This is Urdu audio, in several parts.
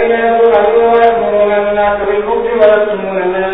شیطان مر گئی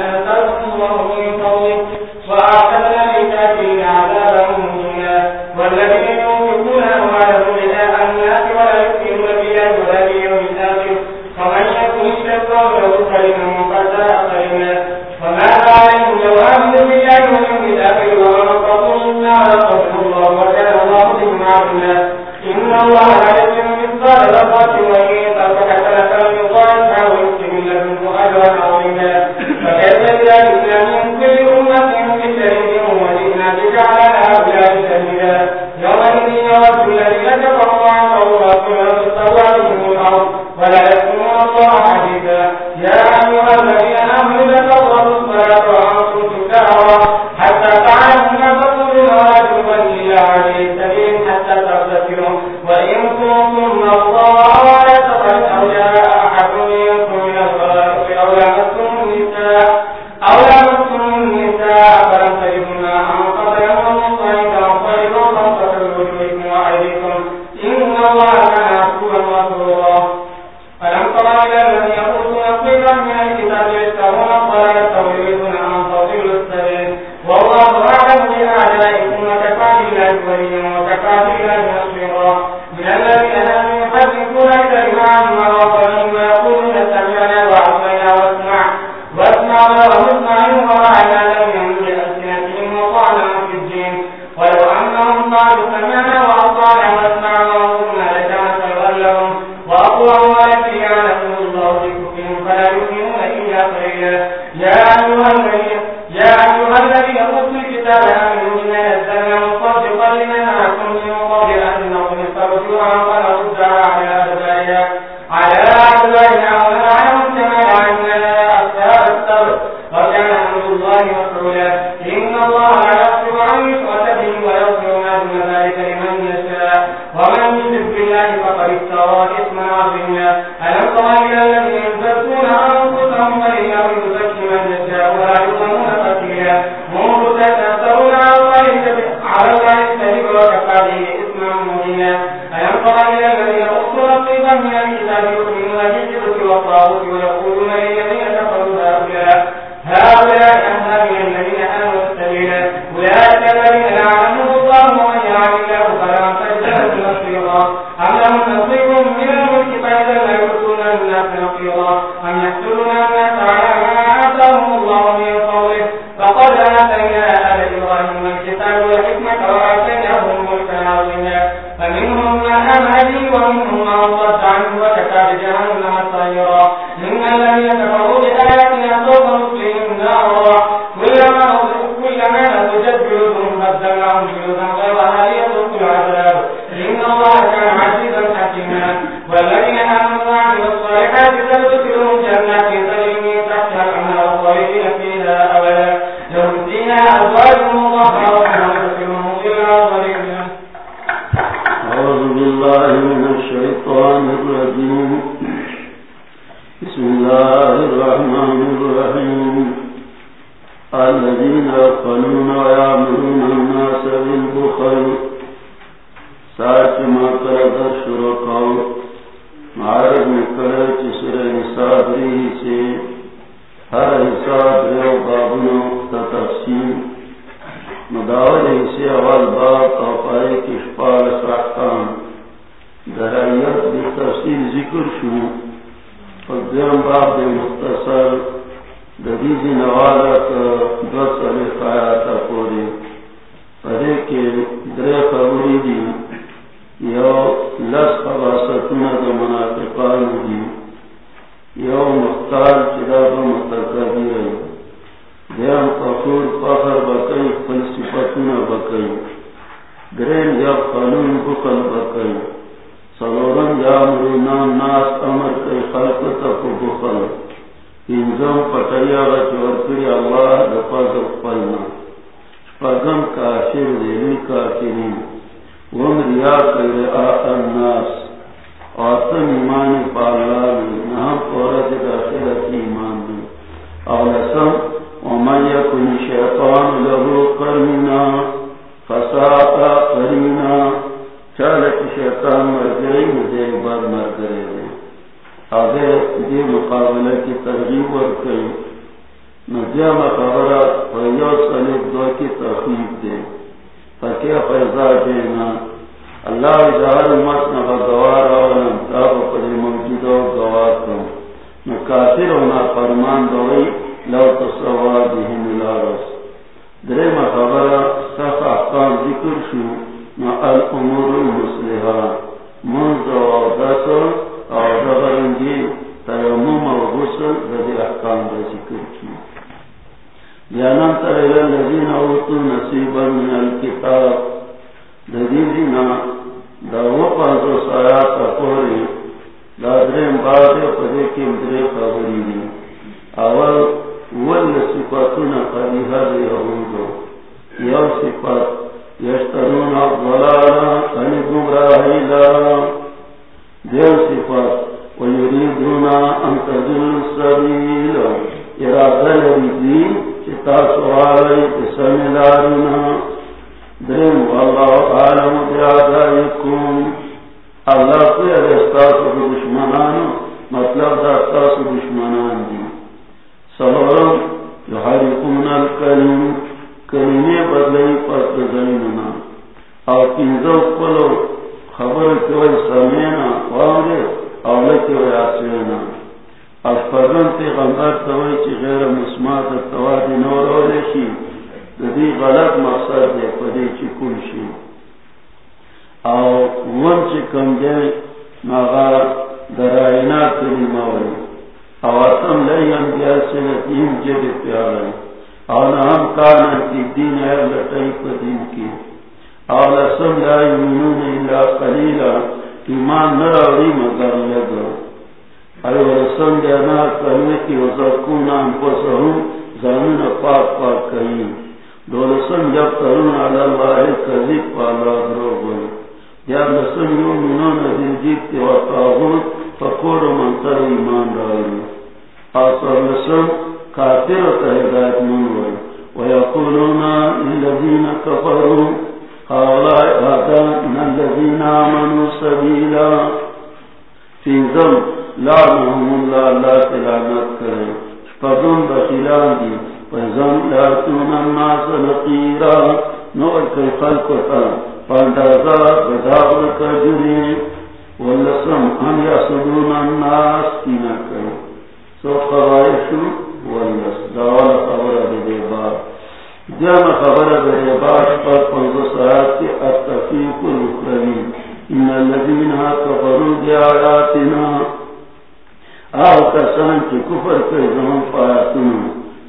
کفر کئی زمان پایتنا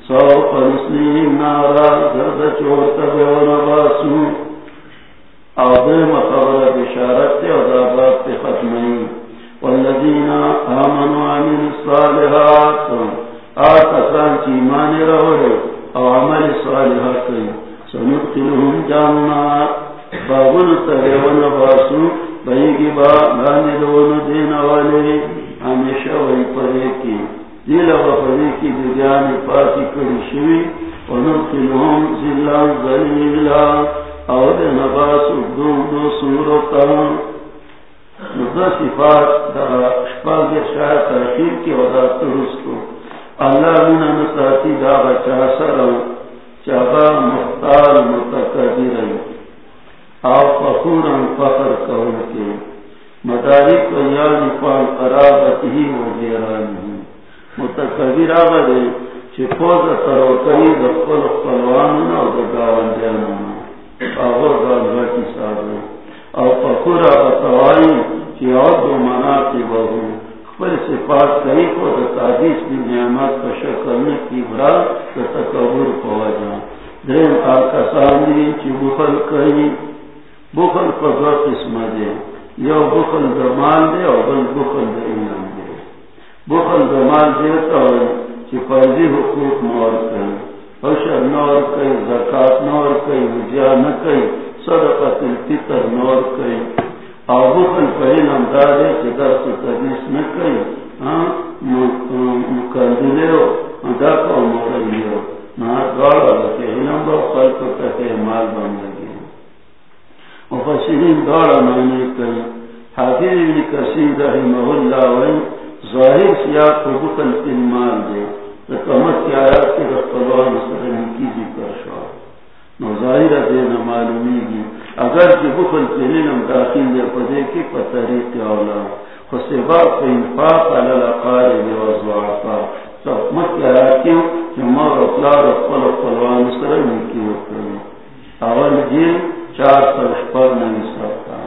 سو پرسلیم نارا زرد چورتا بیون باسو او دیم خبر بشارت تی او دابات تی ختمی والذین آمنوا عمل الصالحات آو کسان کی ایمان رو او عمل صالحہ کئی سنقتلهم جانات بابن تغیون باسو بیگی با گانی دون دین والے، ہمیشہ وی پرے کی دیل و پرے کی دیانی پاسی کری شوی ونقتلهم زلان ظلیلا او دین باسو دون دو سورتا نظر صفات دا شپاگ شاہ ترخیر کی وضاعت رسکو اللہ مینا نساتی دا بچا سر چابا مختار متقدر او فخورا فخر کون کے. مدارک و یعنی پان قرابت ہی و جیرانی متقدر آگا دے چی پوز تروکی دخل قلواننا و دگاوان جاننا آغر گالبا کی سابو او فخورا بتوائی چی اور دو مناتی بہو پر صفات کئی کو تعدیش کی نعمت کا شکل کی برا تو تکبر کو وجہ. درم آکسانی چی بخل کئی، بخل کو دو قسم دے. یو بخل دمال دے اور بل بخل دے ایمان. بخل دمال دے تو چی فرضی حقوق نور کئی، حشر نور کئی، زکاة نور کئی وجیہ نکئی صدقت الفطر نور کئی۔ او بخل فہین اندازے چی درس تدیس نکئی ہاں، مکندلے ہو ہاں، داکا و مورلی ہو۔ نا دوارا لکے ہنم با خلق تکے مال بن لگے۔ مفسرین دوارا معنی کئی۔ حافظ ابن کسید رحمه اللہ وین ظاہر سیاح کو بکل انمال دے تو کمت کی آیات کے رفتوان سرن کی ذکر جی شو نو ظاہر دے نہ معلومی گی۔ اگر کی بکل پہلے نم داخل دے پدے کی پتری اولا۔ خسبا کو انفاق علی الاقارب وزوعفا تو مت کی آیات کیوں کہ مار اطلار اطلال اطلوان سرن کی وکرنی اول جیل چار سر شپر نمی سرطا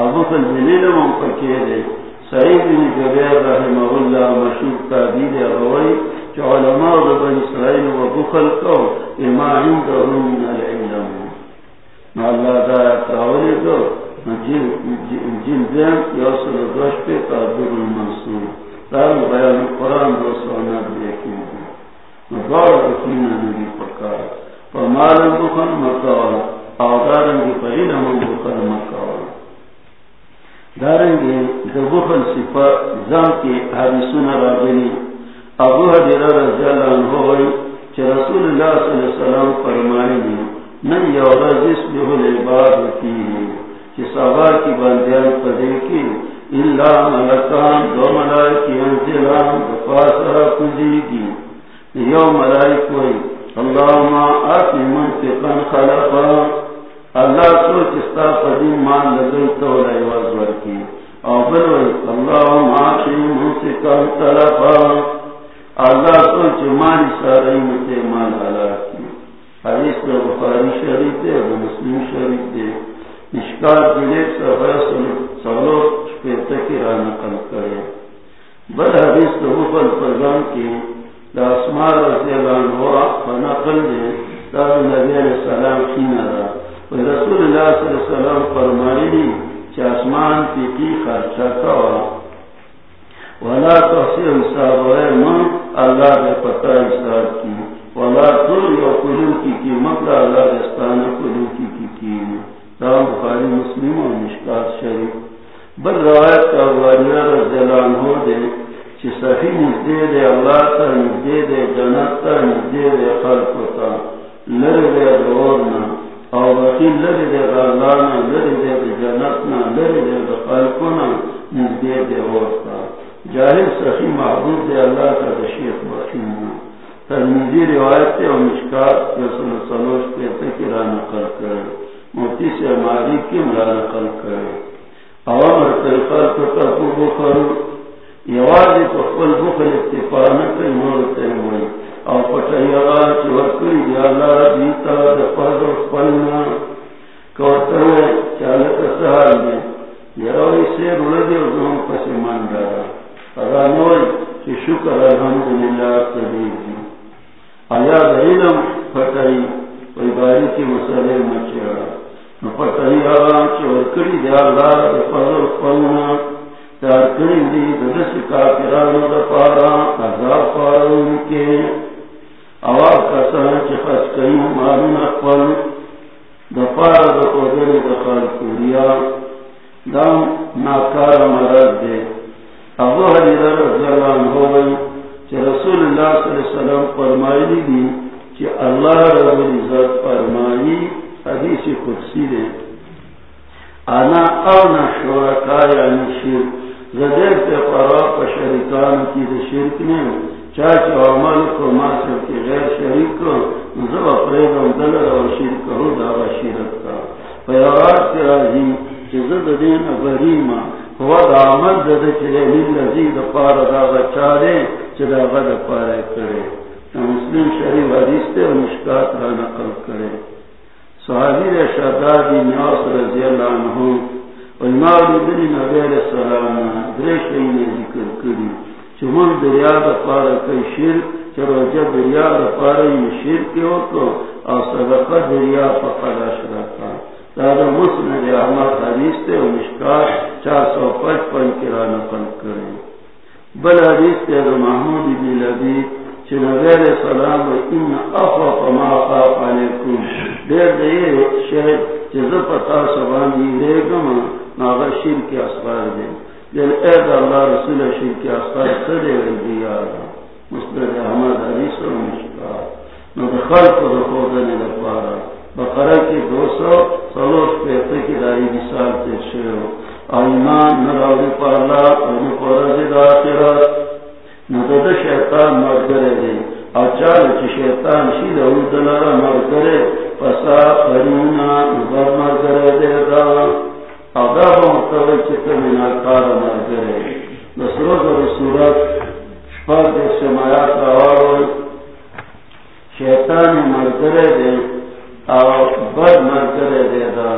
ابو کل جلیل من پکے دے۔ سعید بن جبیر رحمہ اللہ مشہور تعبیر اغوی کہ علماء بن اسرائیل و بخل کو اما عندهم من العلم. نا اللہ دا اتراولی کو جن دین یوصل دوش پہ تعبیر المنصور. دار بیان قرآن دو سوانا دیکھیں گے بار بکینا نبی پکار. فمالا بخل مکاولا آدارنگی پر علم بخل مکار. مکاولا دارنگی دبخل صفت زم کی حدیثون راگنی ابو حدیرہ رضی اللہ عنہ ہوئی چھ رسول اللہ صلی اللہ علیہ وسلم فرمائی دی نن یو رزیس بیہو لعباد کی چھ صحبہ کی بندیان پدے کی اللہ ملکان دو ملائکی انزلان دفاسرہ کجی کی یو ملائک ہوئی، اللہم آتی منطقا خلقا. اللہ سوچ استا قدیم مان لگئی تو لائواز ورکی. او بلوئی اللہ معاشی موسیقا طرفا. اللہ سوچ مانی سارئی متے مان حلاکی. حدیث کا بخاری شریف دے و مسلم شریف دے. اشکار جلیب صفحہ سلو شپیتا کی را نقل کرے. بل حدیث کا مفل فرزان کی دا اسمار رضی اللہ عنہ فنقل دے، دا نبی علیہ السلام کی نرہ رسول اللہ صلی اللہ علیہ وسلم فرمائی کہ آسمان کی کی خرچہ کوا ولا تحصیل حساب ہے من اللہ نے پتہ حساب کی۔ ولا تر یا کلو کی قیمت اللہ دستان کلو کی کی کی رام بخاری مسلم و مشکات شریف۔ بل روایت کا واریہ رضی اللہ عنہ دے چی صحیح نزدے دے اللہ تا نزدے دے جنت تا نزدے دے خلق تا۔ لر دے دورنا او وکیل لری دے غالانا لری دے دے جنتنا لری دے دے خلقنا نزدے دے ورطا. جاہر سخی محبوب دے اللہ کا دے شیخ بخیمنا ترمیزی روایت تے و مشکات رسول صلوش پہ تکی را نقل کرے. موتی سے ہماری کم را نقل کرے. اوامر تلقل کو ترکو بخر یوازی کو خل بخر اتفانا کئی مورتے ہوئی او پٹیارا چی ورکلی دی دیتا دا پرد و پلنا کورتر چالتا سحال دی یروی سیر ولدی و زمان پسی من دارا اگا نوی چی شکر، الحمدللہ تدیر دی آیا دا علم پٹی وی باری کی مسئلے مچیارا نو پٹیارا چی ورکلی دی اللہ دا پرد و پلنا تار کری دی دس کافرانو دا پارا، عذاب پارا ان کے اواب کسان چی خس کئی مالون اقبل دفار دا قدر دخل کوریا دام ناکار مرد دے۔ ابو حدیدہ رضی اللہ عنہ ہوئی چی رسول اللہ صلی اللہ علیہ وسلم فرمائی دی چی اللہ رب العزت فرمائی حدیث خدسی دے۔ انا اونا شورکا یعنی شرک۔ زدیر پہ قرآن پہ شرکان کی دے شرک نے چاچ عمل کو ماسر کی غیر شریک کو زب اپریدم دلر و شرک ہو داوا شرک کا۔ پیارات کے راجی چزد دین غریما ہوا دا عمل دد چلے للذی دا پار داوا چارے چدا غد پارے کرے۔ مسلم شریف حدیث تے مشکات را نقل کرے۔ صحابی شہدادی نیاس رضی اللہ عنہ و امام دنی نبی علیہ السلام دریش نے ذکر کری۔ چمن دریا دا کئی شیر چروجا دریا دا شیر کے ہو تو اور صدقہ دریا پکڑا شرکا دادا مسلم احمد حدیث تے و مشکار چار سو پچپن کرا نقل کرے۔ بل حدیث تے محمود بن لبی چنہ غیر سلام و ان افاق ما خاف علیکم۔ دیر دیر شہد چیز پتا سبانی ریگم ناغا شیر کے اسفار دے۔ دل اید اللہ رسول شیر کے اسفار سدے دیا مستر احمد حدیث و مشکار نو دخل کو دخودنے دفارا بقرہ کی دو سو سلوش پیتے کی دائی مثال تے شیرو ایمان نراوی پارلا انی پرزی دا آخرت ندد شیطان مرگره دی او چال چی شیطان شید او دلارا مرگره پسا قرینا نبر مرگره دی دا۔ او دا با مطوی چی کمینا کار مرگره نسرو در صورت شپاک دیکھ سمایات راوارو شیطان مرگره دی او بد مرگره دی دا.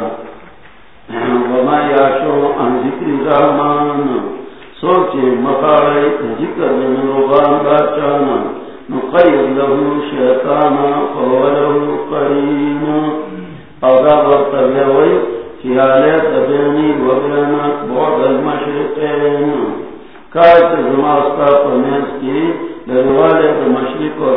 وما یاشو ان ذکر رحمان سوچے مقارے ذکر نروبان باچانا نقیر لہو شیطانا فولہو قرین اوضا برطبیوئی خیالے تبینی وبینا بعد المشرقین کارت زماستا پرمیز کی لروالے مشرق و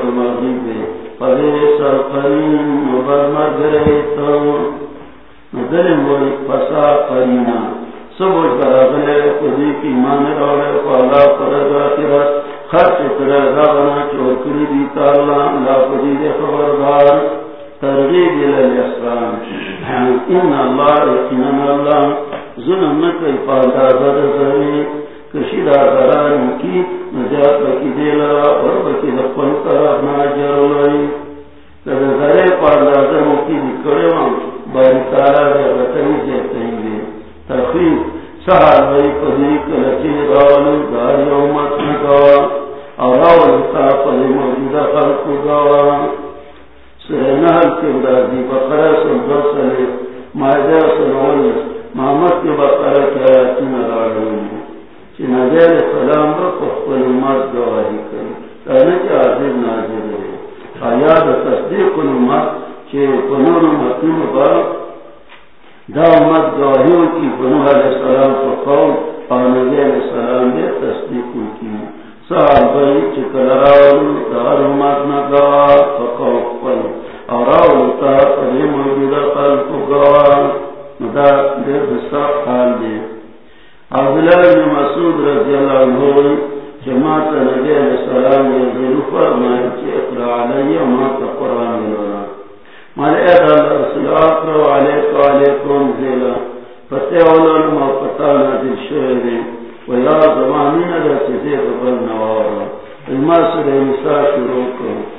مبرمر پسا قرینا کی روڑے خرچ کرے غابنا چور دیتا اللہ دے خبردار۔ ترغیب الاسلام ان اللہ یقینن اللہ ظلم نکی پادا زد زری کشید آزران کی نجات بکی دیلا اور بکی دقل طرف ناجر لئی زرے پادا زر مکی دکڑے وانچ باری تارا دے وطنی جیتے ہیں تخیف سہار بھئی پدی کلچی راولو داری امت نگوا اور راولو تا پدی موجودہ خلق گوا سرے نحل کے برازی بقرہ سنگر سلے مائدہ سنولی محمد کے بقرہ کی آیاتی نرالو نبی علیہ السلام امت گواہی کہنے ناظر ہے تصدیق پنور با دا امت کی بنو علیہ السلام کو قول اور نبی علیہ السلام نے تصدیق کی چکل دار امت نہ اور راول موجودہ کو حال دے عبداللہ بن مسعود رضی اللہ عنہ جماعت نبی علیہ السلام نے ضرور فرمایا کہ اقرا ما قرآن ملونا پتا نازل ویا قبل نوارا. شروع کرو.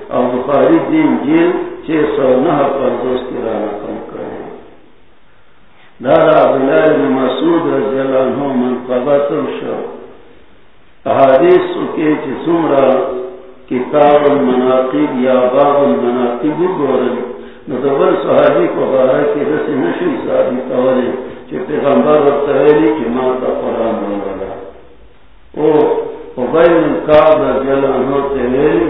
اور بخاری دین جیل چھ سو نہ پر دوست کی رانا کم کرے۔ دادا عبداللہ بن مسعود رضی اللہ عنہ من قبط شو۔ حادث سکے چھ سمرا کتاب المناقب یا باب المناقب گورن۔ ندبر صحابی کو بارا کی رسی نشی صحابی تولے چی پیغمبر و تحیلی کی ماتا قرآن مولا او قبیل کعب رضی اللہ عنہ تحیلی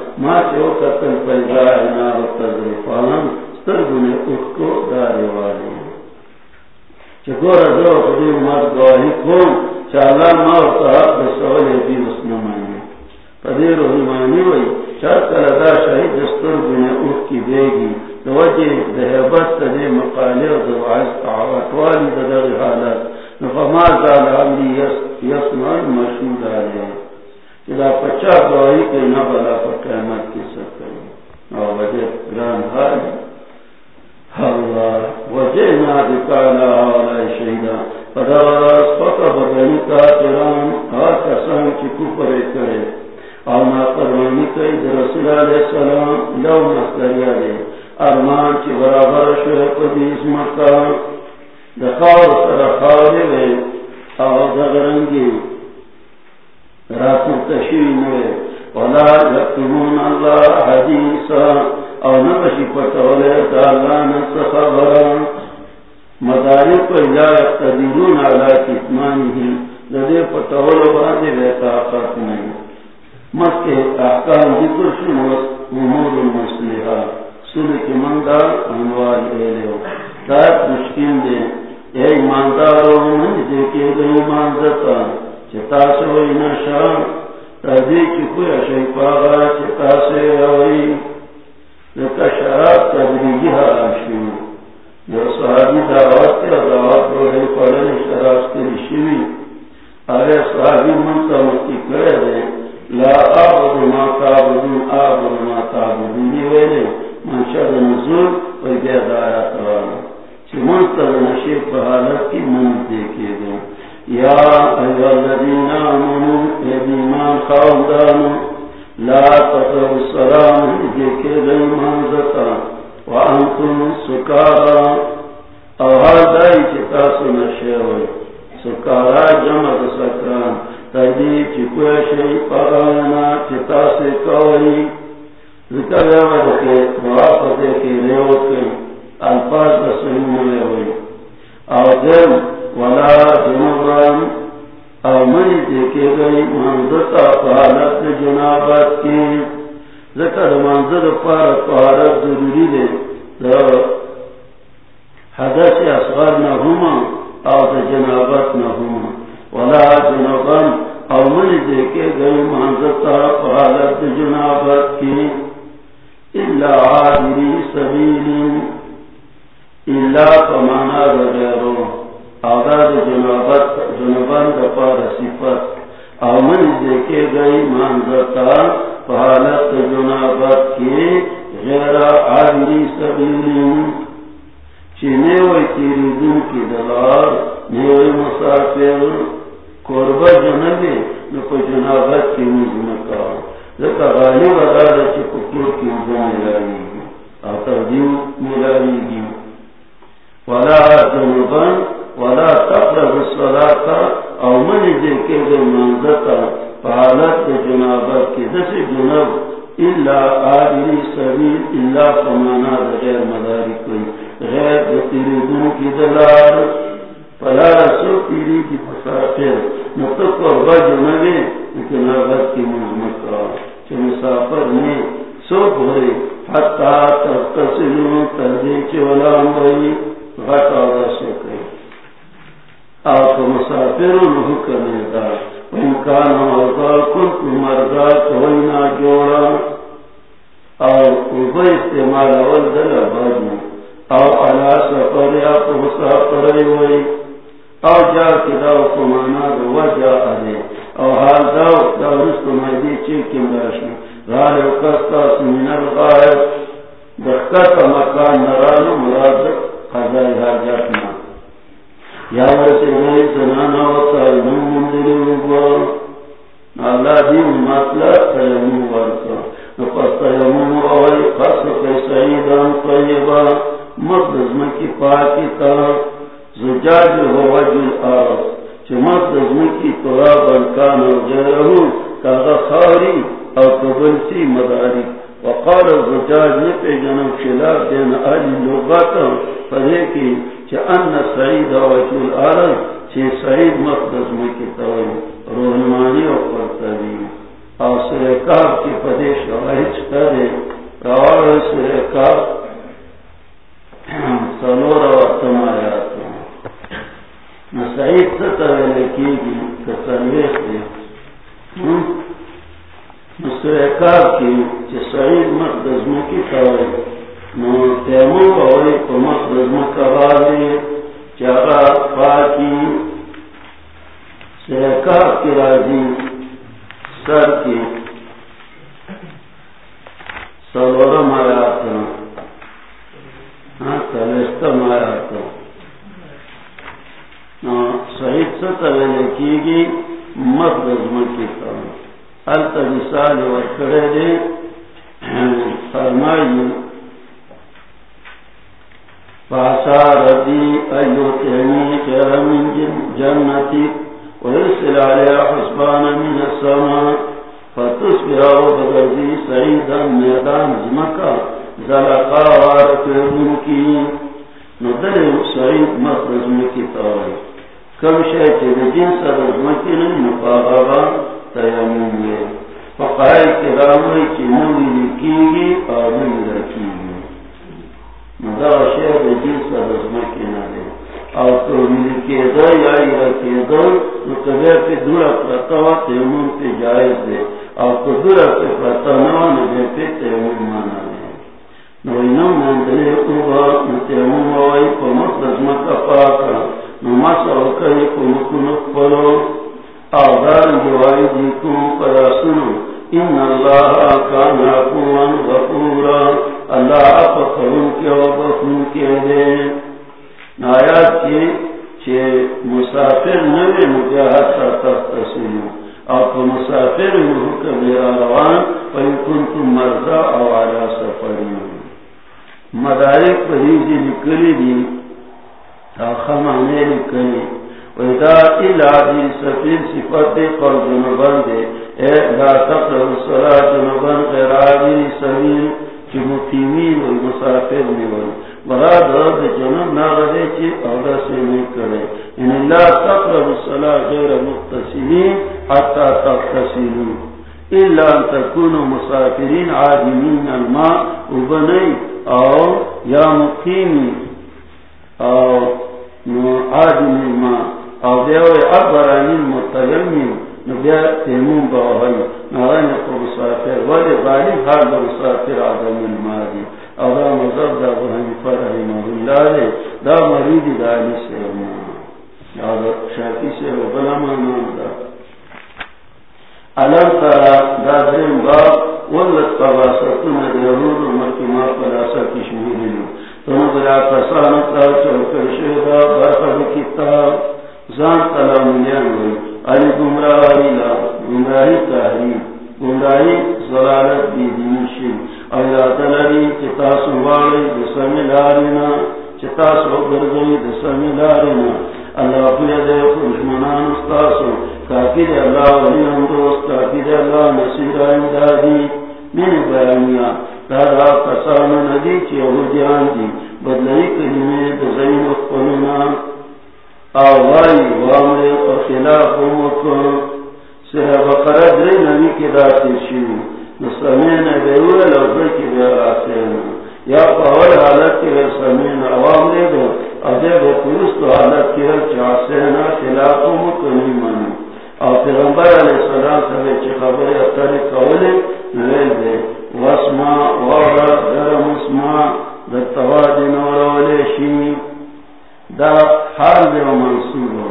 باستا ما چیو قتل پیدا اینا و تذریفان سترگونے اٹھ کو داری والی. چکور ازو خدی امت گواہی کون چالا ما و صحاب بسولی بھی اس نمائنی پدیر رحمانی وی چاکر ادا شہید دستور بنے کی دے گی دوجہ دہبت تدے مقالی و دوائز تعواتوالی ددر حالت. نفما زال عملی یسمان مشہود آلے اذا پچا دوائی کے پر کی اور وجہ گران اللہ کا تیران کی کپرے کرے۔ اور کئی رسول علیہ السلام لو مستریا دے۔ ارمان کی برابر اس مکان دخاو اور دغرنگی۔ راتو تشوی ولا یکتمون اللہ حدیثا او نبشی پتولے نس خبران مداری پر جا یقتدیرون علا کتمانی ہی لدے پتولو بادے طاقت نہیں۔ مکہ احکام ذکر شنوس امور المسلحہ سن کی مندہ انوال ایلیو دائت مشکل دے، اے ایماندارو من دیکھے گئے ایماندتا چتا سوئی نشان کی کوئی پاگا سے لکا شراب تدریجی حرام شیو جو صحابی دعوت کے دعوت روحی پڑھنے شراب کے صحابی مکی کرے دے لا آبد ما تابدون، آبد ما تابدون. یہ ویلے نزول وی والا چی نشیب بحالت کی من دیکھے دیں یا ایوہ الذین آمنوا ایدیمان خواندانو لا تقرب السلام دیکھے دیں منزتا وانتم سکارا او حال دائی چتا سنشے ہوئی سکارا جمع سکران تردی چکوے شئی پارانا چتا سے کوئی ذکر یاد کے موافظے الفاظ بسوئی ملے ہوئی او ولا جنوبان او منی دیکھے گئی منزتا پہالت جنابت کی. ذکر منزل پار پہالت ضروری دے. حدث اصغر نہ ہما او جنابت نہ ہما ولا جنوبن او منی دیکھے گئی منزتا حالت جنابت کی. الا عادری سبیلی اللہ کمانا الا پمانا رجارو آداد جنابت جنوبن دپار صفت او منی دیکھے گئی منزتا حالت جنابت کی غیر عادری سبیلی چینے وی تیری دن کی دلار نیوی مسافر. قربہ جنبی نکو جنابت کی مزمکا لکا غالی ودارا چی ککور کی مزم ملائی. گی آتا دیو ملائی گی ولا جنبان ولا تقرب الصلاة او منی دیکھے گے منزتا فحالت جنابت کی دس جنب الا آدری سبیل، الا فمانا غیر مداری کوئی۔ غیر تیری دن کی دلار پلا سو تیری کی مسافر نتو قربا جنوے لیکن آغت کی مجمت کا۔ چھ مسافر نے سو بھرے، حتی تفتصلو تردے چولا مبئی غٹ آغا سو کئی آقا مسافر حکم دا وانکان مرضا کنت مرضا کوئنا جوڑا۔ اور اوبا استعمال اول دل باجو او علا سفر یا تو مسافر ہوئی۔ او جا کی داو کمانا دو وجا آدے او حال داو داو رسو مہدی چیکیم داشن غال او کستا سمین الغائب دخکت مکان نرانو مراد قضای حاجاتنا یا ورسی گئی زنانا و سائنو مندری وگوار اللہ دیم مطلب تیمو ورسا نفس تیمو اولی قصد سعیدان طیبا مقدس مکی پاکی تا۔ زجاج ہو وجل آرس چھ مقدس مکی طرابا کانا جرہو کاغا خاری او قبلسی مداری۔ وقال الزجاج نپی جنب خلاف دین آلی لغاتا فریقی چھ ان سعید وجل آرس چھ سعید مقدس مکی تاوی روحمانی و پرتاوی او سرکاب کی پدیش واحد چکا دے روار سرکاب مسافر ولی حال مسافر دا مذہب دا حنیفہ رحمہ اللہ دے دا مرید دا علی سے شاکی سے دا. علم ترا دا درم باب ولت پلاسا بلا چوکر کتاب زان علی گمراہی لا گمراہی تحریم. گمراہی ضلالت دی دینشی. ایا تلری چتاس والی دسم لارینا چتاس گرگئی دسم لارینا اللہ پیا دے دشمنان استاسو. کافی دے اللہ ولی ہم دوست، کافی دے اللہ نصیر امدادی. من بیانیا دادا کسان ندی چی یہودیان دی. بدلئی کلمے دزین اخپننا آوائی وامر خلاف مکن سرہ بقرہ دری نبی کی داتی شیو. سمین بیوے لفظ کی بے راسین یا پاول حالت کی بے سمین عوام دے دو۔ اجے وہ بے پرست حالت کی بے چاسین خلافوں مکنی منی اور پیغمبر علیہ السلام سے چی خبر اتری قولی نویل دے۔ واسما، وارا، درم اسما در توادن ورولی شی دا حال دے و منصور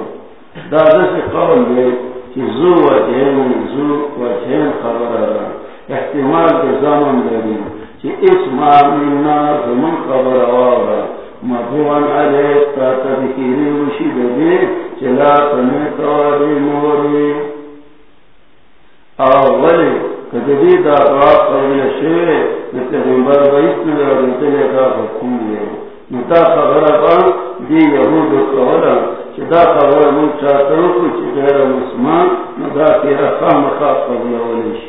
دا دس قول دے چی زو و جہن زو و جہن خبر رہا احتمال کے زمن دری کہ اس معاملنا زمن خبر آوارا مدوان علیہ تا تذکیری رشید دے چلا تنے تواری موری۔ اولی کدی دا دعا قبل شوئے نتغیبر بیسن دا رتلے دا حکوم لے نتا خبر بان دی یہود قولا چدا خبر من چاہتا ہوں کچھ غیر مسلمان ندا کیا خام خواب قبل اولیش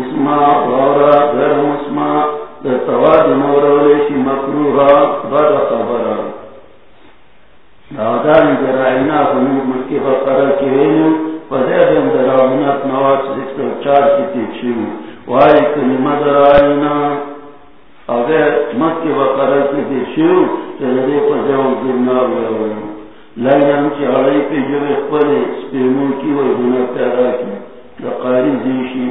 اسما غورا غیر مسما تواد مورولیشی مکروحا بر خبرا دادان جرائنا فنوب ملکی فقرر کیوینو فدیدن دراؤنات نواز سکتر چار کی تیچیو وائی کلمہ درائنا اگر مکی فقرر کی تیچیو چلدے پجاؤں درناو لگو لائنان چی علی پی جو اخبر سپیمون کی و دنیا پیدا کی لقاری زیشی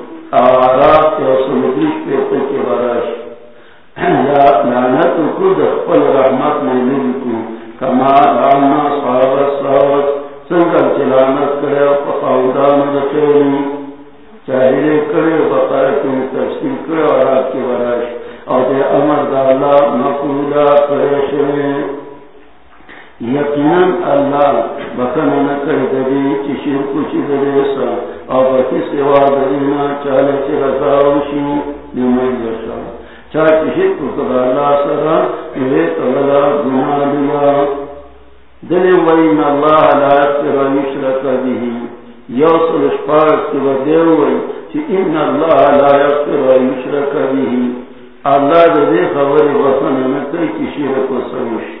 آرات یا سمدیش پیتا کی براش یا رحمت کما رانا صحاب سنگل چلانت کرو پخاندان دخیلی چاہیے کرے بتا تفصیل کرے اور آپ کی وراش اور دے امر دالا مقولا یقیناً اللہ بکن نہ کر دے چشیر کچھ دے سا اور بکی سوا درینا چالے چ نمائی جسا چاہ کو خدا اللہ سرا یہ گنا لیا دل وین اللہ لا به. یوصل کی چی ان اللہ لا یغفر به. اللہ دے خبر وطن کی شرک و سوش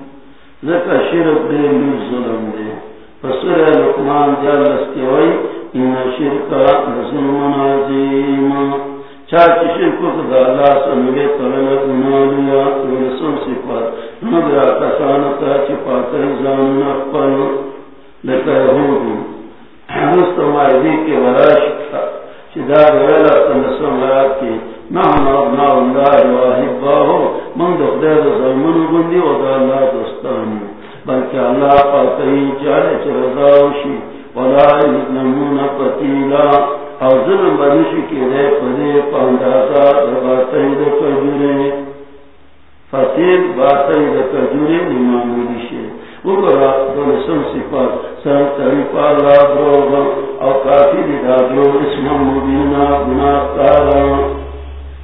وشی زکا شرک دے لی ظلم دے۔ فسر لقمان جال استوائی ان شرکا ظلم عظیم۔ چاچی شرکو دا اللہ سنگے تلنا گنالیا ورسم صفات۔ نبرا کسانتا چی پاتر زاننا اقبل لکہ یہودی مستمائدی کے وراش چدا ویلا تنسو مراد کی نحن ابناء اللہ واحباہو من دخدیر ظلمن بندی و دا اللہ دوستانی بلکہ اللہ پاکی چالے چرزاوشی ولا یظلمون قتیلا. او ظلم بنشی کی رے پدے پاندازا رباتی دے کجورے فتیل باتی دے کجورے نمامولی شے وګورا د صفات سر طریقا لا دروغ. او کافی دی دا اسم مبینا گناہ کارا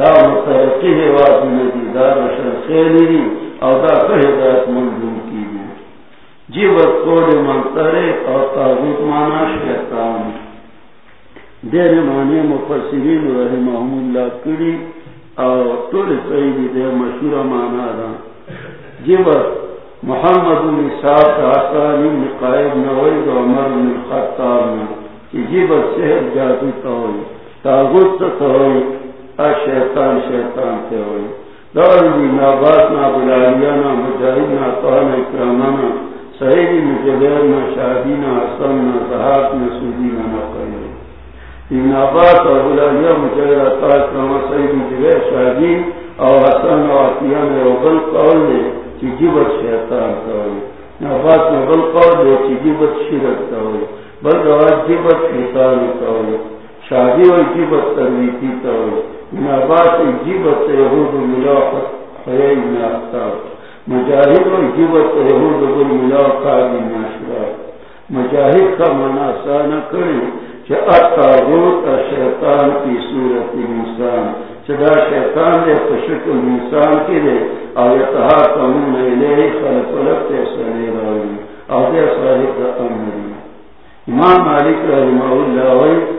دا مترقی دا رشن خیلی دی او دا فہدات کی دی جی منترے اور تاغوت مانا شیطان دیر معنی مفسرین رحمهم اللہ کری اور طول سیدی دے، مشہور مانا دا۔ جیوت محمد بن سات آسانی بن قائد نوید عمر بن خطاب سہر جی جادو تاوئی تاغوت تاوئی شیطان شیطان تاوئی دور بھی ناباس نا بلالیانا مجاہد نا طوال اکرامانا صحیحی مجلیر نا شادینا حسن نا زہات نا سودینا نا قیل ابن عباس اور بلالیا مجاہد اطلاع اکراما صحیح مجلیر شادین اور حسن نا عطیان روغل قول دے چی جیبت شیطان تاوئی ناباس نا بل قول دے چی جیبت شرک تاوئی بل دواد جیبت شیطان تاوئی شادی جی جی و جیبت ترویتی تاوئی ناباس جیبت یہود ملاقت خیئی نافتاب مجاہد و جیبت یہود بل ملاقات ناشرات مجاہد کا مناسا نہ کرے کہ اتاغوت شیطان کی صورت انسان۔ چدا شیطان دے پشکل انسان کی دے آیتہا قانون علیہ خلق لکتے سنے راوی آدھے صاحب امری امام مالک رحمہ اللہ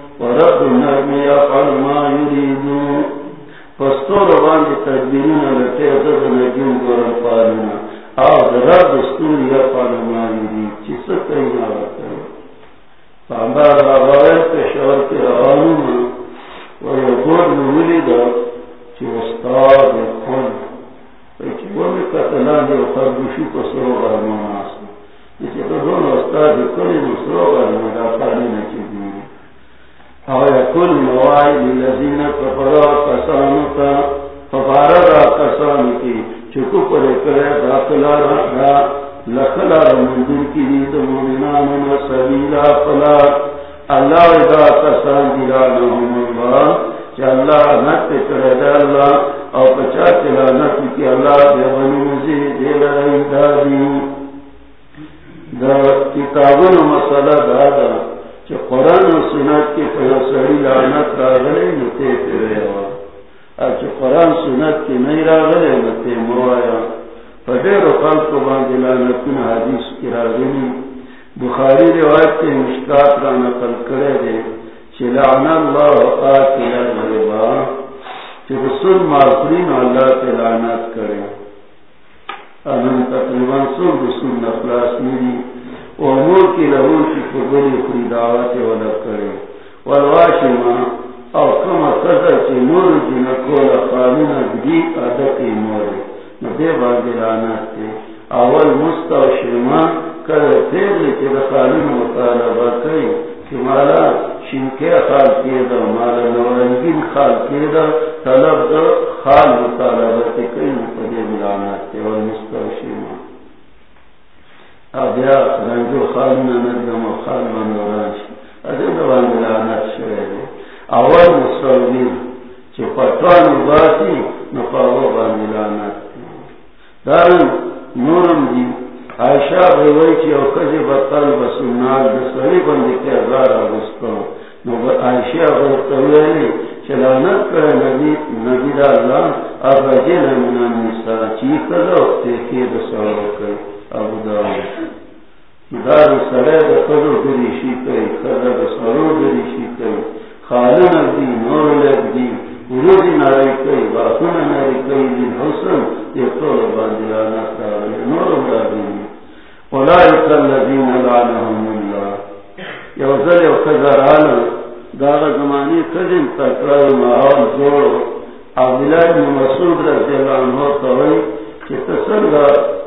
ورد نرمی ما یریدون پستور باندې تدبیرونه استاد استاد پالونه چې او یکل موائی للذین چکو پر کرے رہا کی دید مومنان سبیلا فلا اللہ کسان اللہ چا اللہ نت کرے دا اللہ او پچا چلا نت کی اللہ دے دا کتابون مسئلہ دادا قرآن و سنت کی سڑی لعنت راغلے نتے پیرے ہوا اچھا، قرآن سنت کی نہیں راغلے نتے موایا فدیر و خلق و باندی لعنتن حدیث کی راغلی بخاری روایت کے مشکات را نقل کرے دے چھ لعن اللہ آتی الربا چھ رسول معصرین اللہ تے لعنت کرے۔ امن تقریباً سن رسول نفلاس میری امور کی لہو کی فضلی خری دعوت والا کرے. والواشما او کما قدر چی مور جی نکول قانون دی عدق مور ندے باگی لانات اول مستو شما کر تیر لیچے دا مطالبہ کئی کہ مالا شنکے خال کیے دا مالا نورنگین خال کیے دا طلب دا خال مطالبہ کئی مطالبہ لانات والمستو شما ابیا رنگو خالنا ندم و خال من ورانش از این دوان اول چه پتوان باسی بان دارن نورم دی. عائشہ چی او کجی بطل بسنال بندی کے ازار آگستو نو عائشہ بھوئی نبی نبی دا اللہ اب رجل من النساء چی ابو داود دار سرے دا خدو دریشی کئی خدو دا سرو دریشی کئی خالن دی، نور لگ دی. وروزی ناری کئی باقون ناری کئی دی حسن یہ طول باندیانا کاری نور داری اولائک اللذین لعنهم اللہ. یوزل یو خزرانا دار زمانی خزن تکرار محال زور عبداللہ مسعود رضی اللہ عنہ توئی کہ تسنگا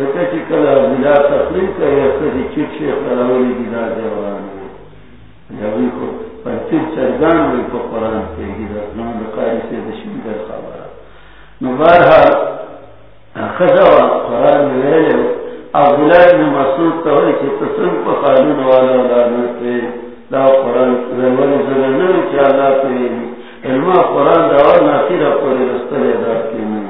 لکه چې کله بلا کوي چې چې دي دا دیوان کو وي په قران کې دي نو د قاری د خبره نو بارها قران ویل بن مسعود ته وایي چې په قانون والا دا قران نه چې الله علم قران دا کې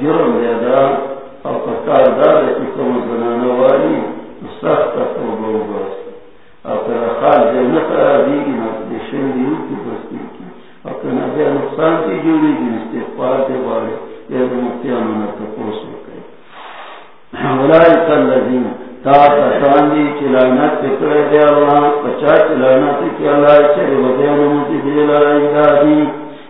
جرم دیدا او پکار دار کم زنانا والی سخت توبہ وباس او تر خال دے نہ قرار دی کہ نشن کی بستی کی او کنا بے نقصان کی جوڑی دی استغفار دے والے یہ مفتیاں نہ تو پوس کرے ولائی الذین، تا تسان دی چلانت پکڑے دے اللہ پچا چلانت کی اللہ چلے وجہ نمتی دے لائی دادی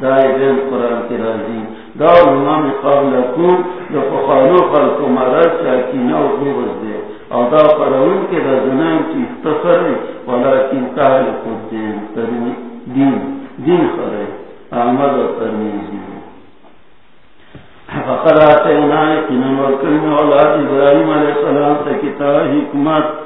قرآن کے راضی دا علماء مقابلہ کو دا فخانو خلق و مرد شاکینہ کے رازنان کی اختصر ولیکن تحل خود دین دین دین خرے احمد و ترمیزی فقرات اینا اقنان ورکرم اولاد ابراہیم علیہ السلام سے کتاب حکمت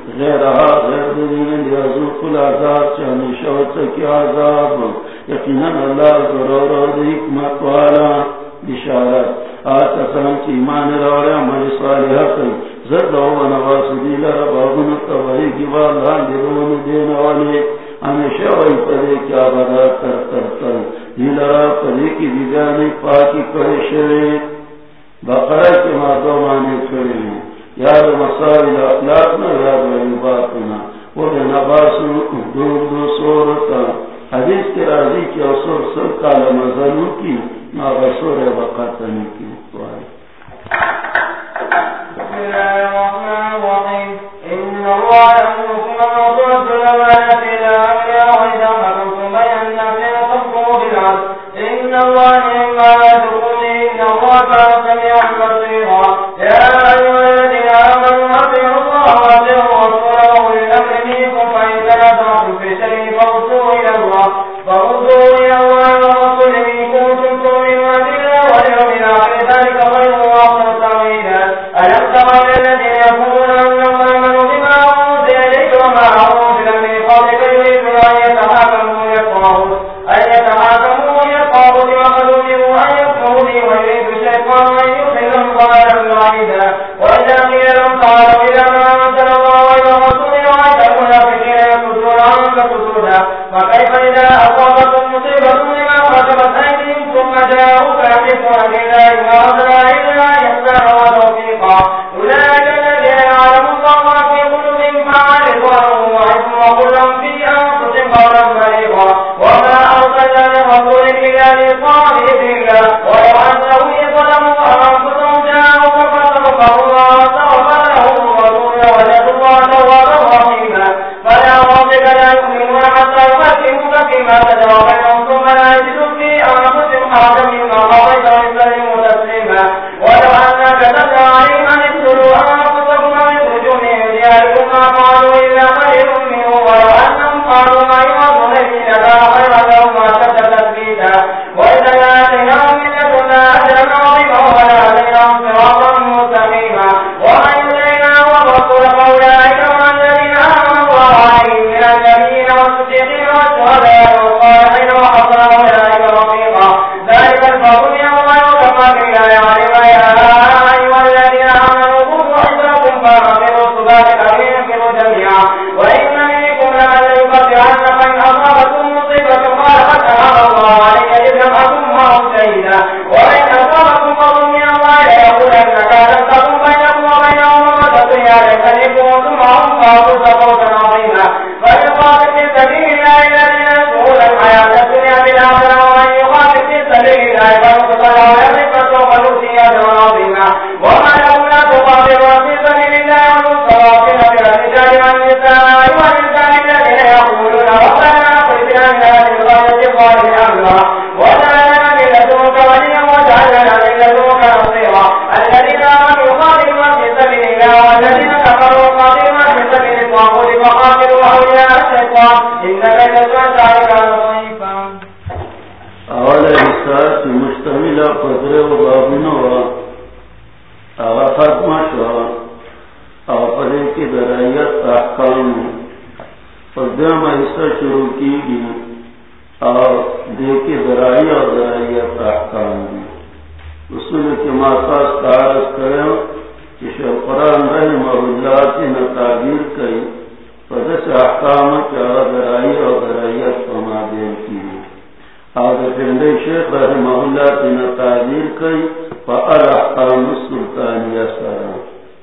غیر غیر دلیل یذوق العذاب چه ہمیشہ ہوتا کہ عذاب. یقینا اللہ ضرور اور حکمت والا. بشارت. آتا سلام کی ایمان راوڑا عمل صالحہ کئی زرد ہو و نواسدی لرب آبن التوائی گیوان لان دیرون دین والے ہمیشہ وہی پدے کیا بدا تر تر تر. ہیلرا پدے کی دیدانی پاکی کرے بقرہ کے مادو مانے کرے ہیں یاد مسائل اخلاقنا یاد عبادتنا وجنا باسو دو دو صورتا حدیث کے راضی کی اصول سر کال کی ما بشور وقتنی کی۔ بسم الله الرحمن الرحيم إن الله يأمركم أن تقولون وكيف إذا أصابتم مصيبة لما قدمت أيديهم ثم جاءوا كاتبوا عن الله ما أدرى إلا يسمع وتوفيقا أولئك الذين يعلم الله في قلوبهم فعرضوا عنه وعزم وكلهم في أنفسهم قولا مريضا وما أرسلنا من رسول إلا لصالح بالله ولو أنه ظلموا أنفسهم جاءوا فقتلوا فهو سوال کا جواب ہے ان کو میں آج روپی آپ سے مقابلہ ملوں وما لهم لا تقدرون مشتمل پتر و بابن و آخر ماشاء اللہ پارے کے درائیت آخان میں پدرما حصہ شروع کی گئی اور دے کے ذرائع اور ذرائعت آخان میں اس میں کہ ماتا تعارف کریں، کہ شرقرآن رحم اللہ کی نہ تعبیر کئی پدس احکام کے اور ذرائع اور ذرائعت فرما دین کی اور پنڈے شیخ رحمہ اللہ کی کئی فعل احکام سلطانیہ سرم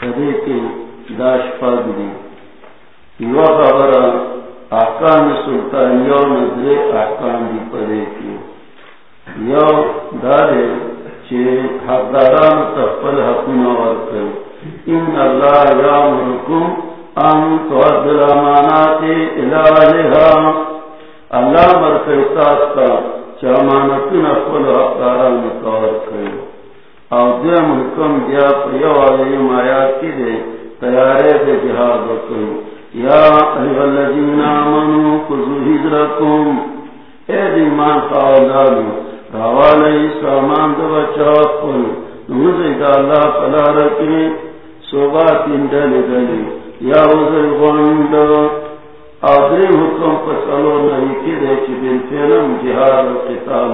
پدے کے داش پاگ دی. خبر احکام سلطان یو نظر احکام دی پدے کے یو دارے چھے حقداران تفل حقنا ورکل ان اللہ یامرکم ان تؤدوا الامانات الى اهلها اللہ مرکل ساتھ کا چامانتنا فل حقداران متور کرے او دے محکم دیا پر یو علیم آیات کی دے، تیارے دے جہاد وکلو یا ایوہ الذین آمنوا خذو حضرکم اے دیمان خاندانو راوالی سامان دو بچاو کن۔ نوزی دا اللہ پلا رکنے صوبہ تین ڈلی ڈلی یا وزی غنڈ۔ او دے حکم پسلو نہیں کی دے، چی بن فیلم جہاد و قتال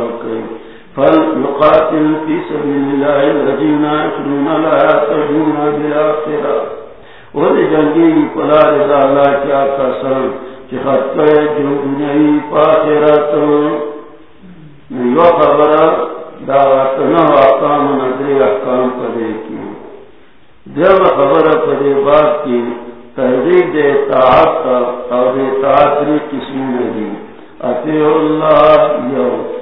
فليقاتل في سبيل الله الذين يشرون لا يتجون بالآخرة وذي جنگی رضا اللہ کیا قسم کہ خط کرے جو دنیای پاخرت یو خبر دعوت نو احکام کی۔ جب خبر پدے بات کی تحریک دے اطاعت اور اطاعت نے کسی نے دی۔ اطیع اللہ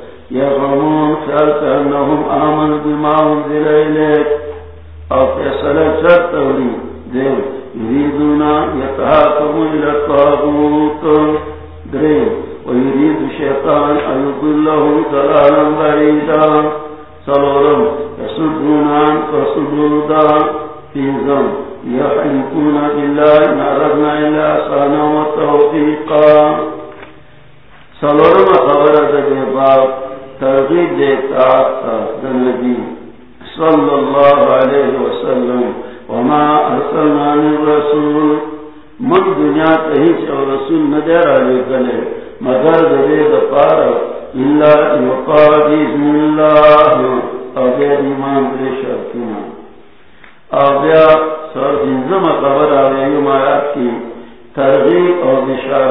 يظنون شرط أنهم آمنوا بما أنزل إليك. أو فيصل شرط أولي دين يريدون يتهاكموا إلى الطاغوت. دين ويريد الشيطان أن يضله ضلالا بعيدا. صلورا يصدون عن فصدودا فيزم يحلفون بالله إن أردنا إلا أحسانا وتوفيقا. صلورا خبر ذلك ترغیب دیتا نبی صلی اللہ علیہ وسلم. وما ارسلنا من رسول. من دنیا تہیچ اور رسول ندر علی گلے. مگر دے دپار اللہ یقا بزم اللہ. او غیر ایمان دے شرطنا او بیا سر جنزم خبر آوے آیات کی ترغیب اور بشارت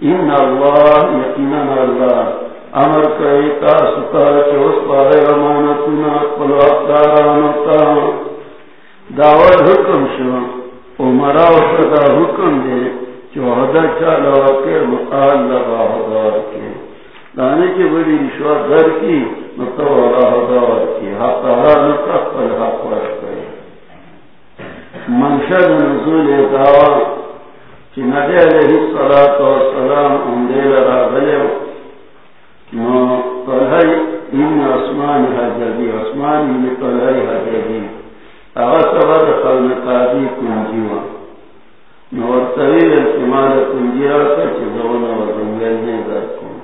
ان اللہ یقینا اللہ امر کئی تاسو ته چې اوس پاره امانتونه خپل واکدارانو ته داول حکم شو. عمر او صدا حکم دی چې وعده چاله ورکړي مقال لغا هدار کې دانه کې وړي رشوت در کی نو تو ولا هدار کې حق نه خپل حق ورکړي منشد نزول دعوا چې نبی علیہ الصلوۃ والسلام اندیل راغلو ان عثمان حجبی عثمان ان طلعی حجبی اغا دخل نقابی کنجیوا نور طویل انتمال کنجی آتا چی زونا و دنگل نیزر کن۔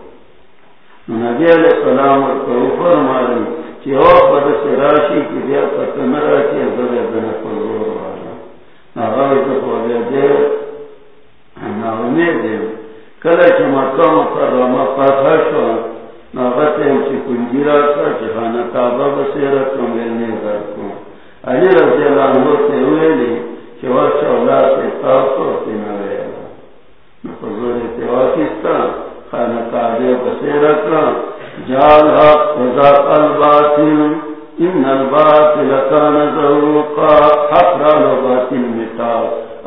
نبی علیہ السلام ورکو فرمالی چی او پد سراشی کی بیا پتنرا چی ازر والا نغاوی تفو بیا دیر ناومی دیر کله چې مکه مکرمه فتح شو ناغت چی کنجیرا کا چہانا کعبہ بسیرت کمگلنے در کو علی رضی اللہ عنہ سے ہوئے لی چوہ چولا سے تاکو تینا ویلا نفضور تیوا کستا خانا کعبہ بسیرت کا جال حق وزاق الباطل ان الباطل کان زروقا حق را لباطل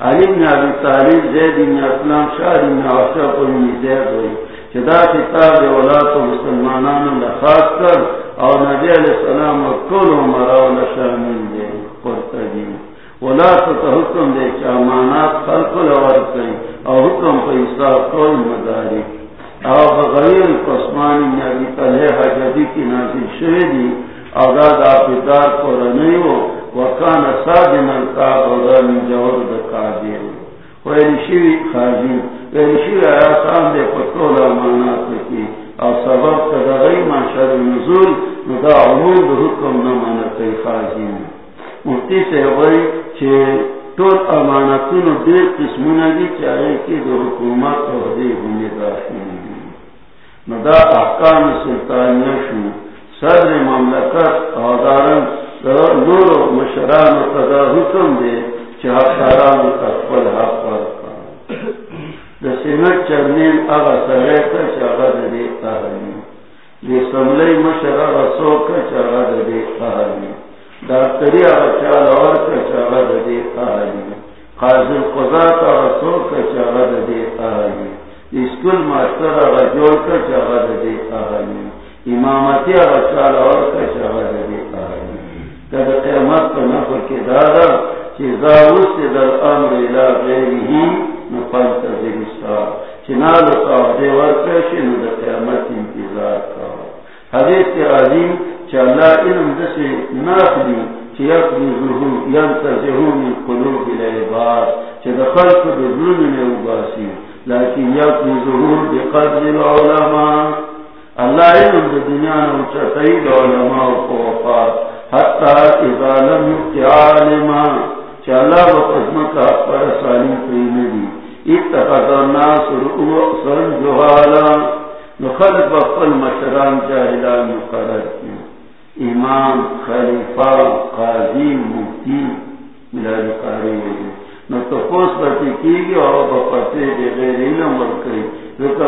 علی بن ابی طالب، زید بن اسلام، شاہ بن عشاق بن زید ہوئی چدا کتاب اولاد و مسلمانان لخاص کر اور نبی علیہ السلام کل مراؤ شامل دے قرطبی ولا تو حکم دے کہ امانات خلق لور کئی اور حکم پہ حساب کل مداری. اور بغیر قسمان نبی تلے حجبی کی نازل شہدی اور دادا پدار کو نہیں ہو وکان سادن القاب اور من جوہر دقابیر ویلشی خاجی ویلشی آسان دے پتول امانات کی اور سبب کدغی معاشر نزول ندا عمول دا حکم نمانا کئی خاجی مفتی سے ہوئی چھے طول امانتون دیر قسمونا دی چاہے کی دو حکومت اور دی ہونے داخلی ندا احکام سلطانیہ شو. صدر مملکت آدارن نور مشران و حکم دے چاہ شاران و تقبل حق پر د سینټ چرنین هغه سره ته چې هغه د دې اهلی د سملې مشر هغه څوک چې هغه د دې اهلی دا تری هغه چا لور چې هغه د دې اهلی قاضي قضات اسکول ماستر هغه جوړ کړ چې هغه د دې اهلی امامتي هغه چا لور چې هغه د دې اهلی دا قیامت په نفر کې دا ده چې زاوس در امر الہ غیری ہی نفل الى غیره چنال دے ورکشی نو دا قیامت انتظار کرو حدیث کے عظیم چا اللہ علم دسی ناخلی چی یقضی ظہو ینتظہو من قلوب العباد چی دخل کو ظلم نے اباسی لیکن یقین ظہور بقدر العلماء. اللہ علم دنیا نوچا تید علماء کو وفات حتی اذا لم یکتی عالما چالا کا پر سالی اتخذ الناس جوالا مشران جاہلان کی امام، خلیفہ، قاضی، مفتی ملال قاری ہوئی نو تو پوس پتی کی گی اور بپتے دے غیر علم ورکری لکا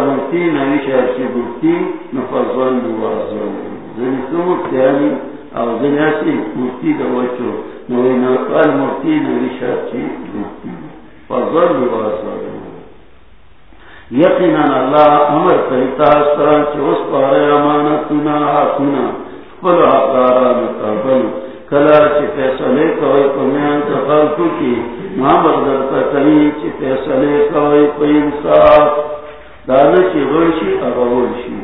زنی تو او زنی اسی مکتی دو وچو. نوی نوکال مکتی نوی شارچی بکتی فضل دو آزر یقینا اللہ امر کریتا سران چی اس پارے امانتنا حقنا فلو حقداران قابل کلا چی فیصلے کوئی کمیان تخلقو کی محمد کلی چی فیصلے کوئی کوئی انصاف. دانا چی غرشی اغورشی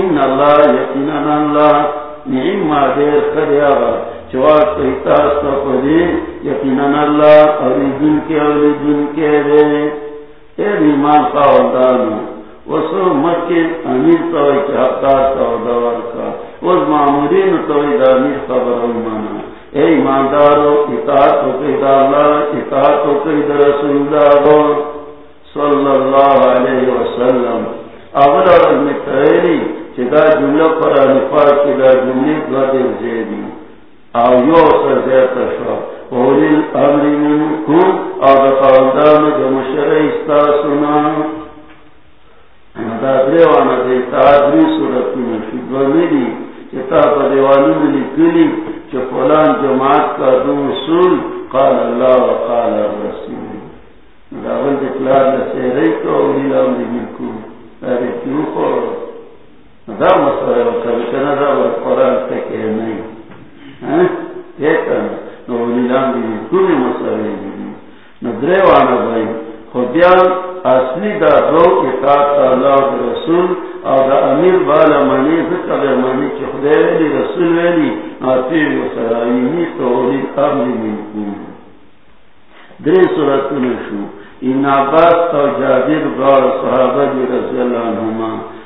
ان اللہ یقینان اللہ نعم دیر خدی آغا چواد تحتاس کا پدی یقینان اللہ اولی دن کے اولی دن کے دے اے بیمان خواہدانو وصو مکی امیر توی چی حقار کا دوار کا وز معمولین توی دا امیر خبر امانا اے ایماندارو اطاعت ہو کئی دا اللہ اطاعت ہو کئی دا رسول اللہ صلی اللہ علیہ وسلم اول اول میں تحیری چی جملہ پر انفاق کی دا جملی دو زیدی. او یو سر زیتا شو. اولی الامر منکم، او دا قاندان دا مشرع استاسونا دا دریوانا دیتا دری صورتی نشد و میری چی پا دیوانو ملی کلی کہ فلان جماعت کا دو اصول قال اللہ و قال الرسول. داول دکلار نسے رئی تو اولی لامر ملکو ارے کیوں کو دا مسئلہ کبھی کنا دا قرآن تکے نہیں دیکھنا نو اولی لامر ملکو بھی مسئلہ نو دریوانا بھائی خودیان اصلی دا دو اطاعت اللہ رسول او دا امیر بالا منی ذکر منی چی خدای ویلی رسول ویلی آتیر و سرائیمی تولی قبل منکون دری صورت نشو عباس او جادر بار صحابه دی رضی اللہ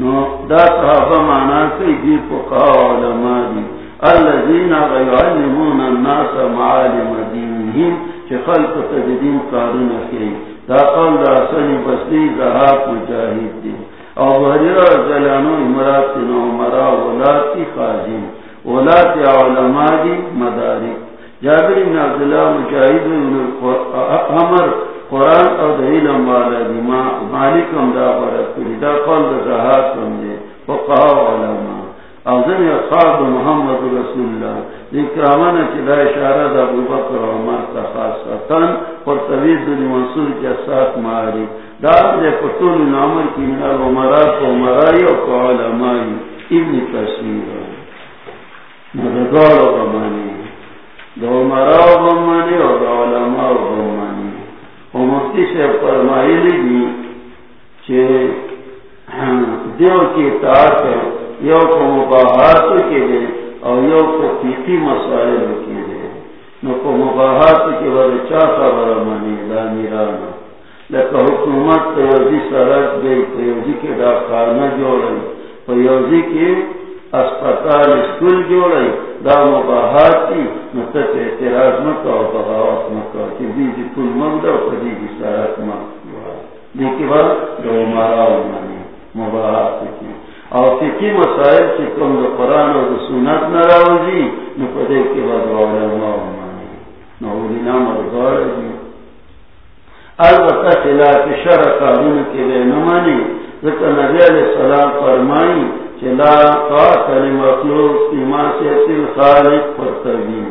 نو دا صحابہ مانا کئی دی فقہ علماء دی الذین غیعلمون الناس معالم دینہم چی خلق تجدین قارون کی دا قول دا سنی بسلی زہاب مجاہد دی او بحریرہ جلانو امرات نو مرا اولاد کی خاجین اولاد علماء دی مداری جابر ابن عبداللہ مجاہد امر قرآن او دہیلم والا دی، ما مالکم دا برد کلی دا قول دا زہاد کم دے فقہ علماء او زن اصحاب محمد رسول اللہ ذکرامانا چی دا اشارہ دا ابو بکر و عمر تا خاصتاً پر طویز دنی منصور کے ساتھ ماری دا دے پتول نامر کی منال عمرہ کو عمرائی و کو علمائی ابن تصویر مددار و غمانی دا عمرہ و غمانی و دا علماء و غمانی و مفتی سے فرمائی لگی چی دیو کی اطاعت ہے یو کو مباحات کے دے اور یو کو فیقی مسائل کے دے نو کو مباحات کے بارے چا خبر مانی دا میرانا لکہ حکومت تیوزی سرک گئی تیوزی کے ڈاکخانہ جوڑی تیوزی کے اسپتال اسکول جوڑی دا مباحات کی نو اعتراض مکہ و بغاوت مکہ کہ دیجی کل مندر و دیجی سرک مکہ۔ دیکھے بار دو مراؤ مانی مباحات۔ کی اور فکی مسائل کی کم دا قرآن اور سنت نہ راوزی نو پدے کے بعد علماء مانی نو لینا مرغار جی البتہ خلاف شرع قانون کے لیے نمانی ذکر نبی علیہ السلام فرمائی چلا قاتل مخلوق کی ماں سے معصیت الخالق پر تربیم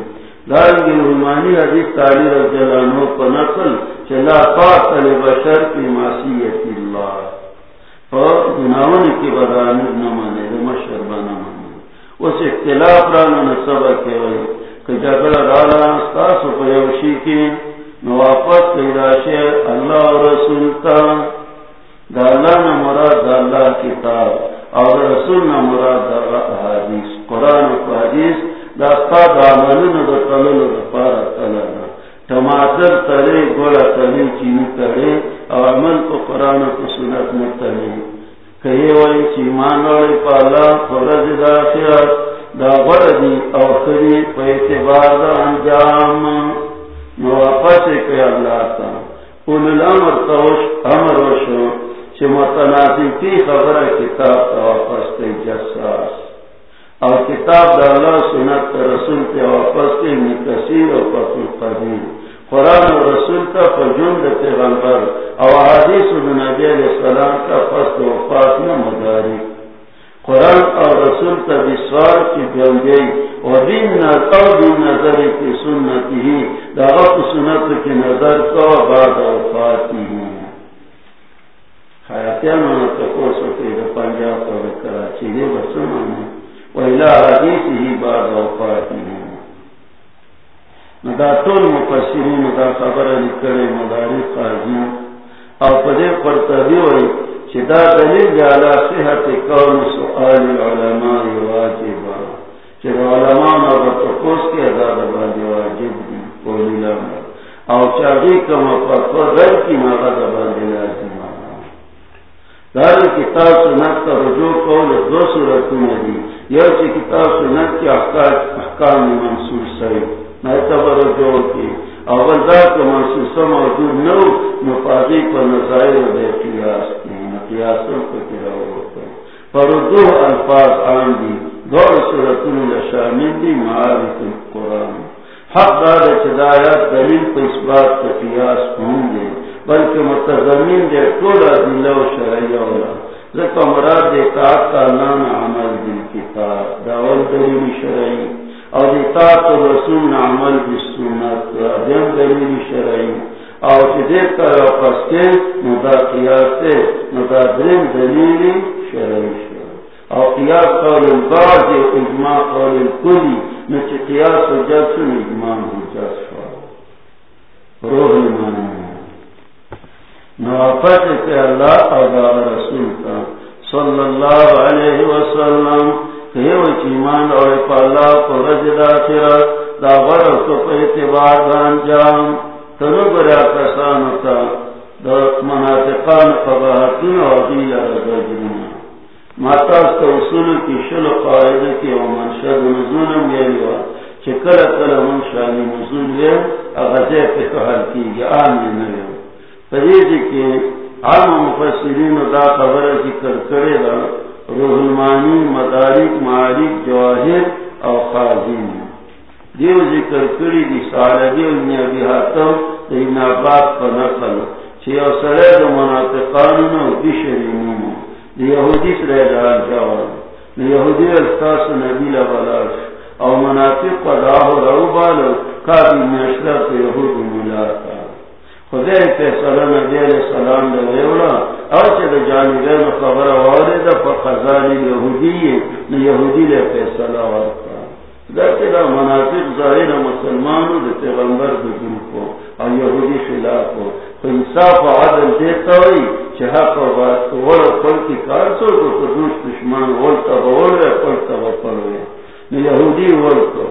دارنگی رحمانی حدیث تعلی رضی اللہ عنہ پر نقل چلا پاک بشر کی معصیت اللہ گناون کی نہ مانے مانے۔ اس اختلاف رانا کے کہ جگڑا رانا پیوشی کی اللہ اور رسول کا نہ مراد دالا کتاب، اور رسول نہ مراد حدیث، قرآن و حدیث، دا دا پارا ٹماٹر تلے گوڑا تلے چینی تلے اور عمل کو قرآن کو سنت میں تلے کہے وہی چیمان والے پالا فرض داخلت دا بڑ دی اور خری پیسے بار انجام۔ نو واپس کہ اللہ تا ان الامر توش، امر وشو چھ متنازی کی خبر کتاب تا واپس تے جساس۔ اور کتاب دا اللہ، سنت رسول کے واپس کے کثیر اور پتل قدیم۔ قرآن و رسول کا فجون پیغمبر اور حدیث نبی علیہ السلام کا فصل وفات میں مداری۔ قرآن اور رسول کا وشوار کی بن گئی اور دن دن نظر کی سنت ہی، دعوت سنت کی نظر کو بعد وفات ہی۔ خیاتیان تکو سکے پنجاب اور کراچی یہ بسنا وہی حدیث ہی بعد ندا طول مفسرین خبر قاضی. او پدے چی دا دلیل جالا صحت کون سؤال واجبا چی دا علماء تقوس واجب دی قولی لما او چاگی کم فتوہ در کی لازم داری کتاب سنت کا رجوع قول دو صورتوں میں دی یو چی کتاب سنت کی احکام منصور سید معتبر جوڑ کی اول دا کو محسوسہ موجود نو مفادی پر نظائر بے قیاس کی مقیاسوں کو کرا ہوتا ہے پر دو الفاظ آن دی دور صورتوں لشامل دی معارف القرآن حق دار چدایات دلیل پر اس بات کا قیاس ہوں گے بلکہ متضمین دے تولا دلہ و شرعیہ والا ذکر مراد دے تاک کا نام عمل دل کتاب داول دلیل شرعی۔ اور اطاعت رسول عمل بالسنت دیم دلیل شرعی۔ اور دیکھ کر واپس کے مدا قیاس سے مدا درم دلیل شرعی شرعی اور قیاس قول البعض، اجماع قول الکلی نچ قیاس و جس اجماع ہو جس روح مانا نوافت کے اللہ اور رسول کا۔ صلی اللہ علیہ وسلم کہو چیمان اور پالا کو رجدا تیرا دا بڑا تو پہ اعتبار دا انجام۔ تنو برا کسان تا، دا منافقان قباحتون و غیل رجدنا ماتا است اصول کی شل قائد کی و منشد نزول میلیوا یعنی چکر کل من شانی نزول لیا اغزے پہ کہل کی گی آمی نلیو پریدی کی عام مفسرین دا خبر ذکر کرے دا روح مدارک معارک جواہر او خازین دیو ذکر کری دی سالدی انیا بیہاتم دین آباد پر نقل. چی او سرے دو مناطقانو دی شرینو دی یہودی سرے دار جوان دی یہودی استاس نبی لبلاش. او مناطق پر راہو رو بالو کابی میشلر تو یہود ملاتا خدای فیصله نبی علیہ او چې د خبره ده په نه له فیصله ورکړه. دا چې دا ظاهر مسلمانو د پیغمبر د ګروپ او خلاف او انصاف او عدل دې چې حق او باطل ور خپل کی کار څو کو دوست دشمن ولته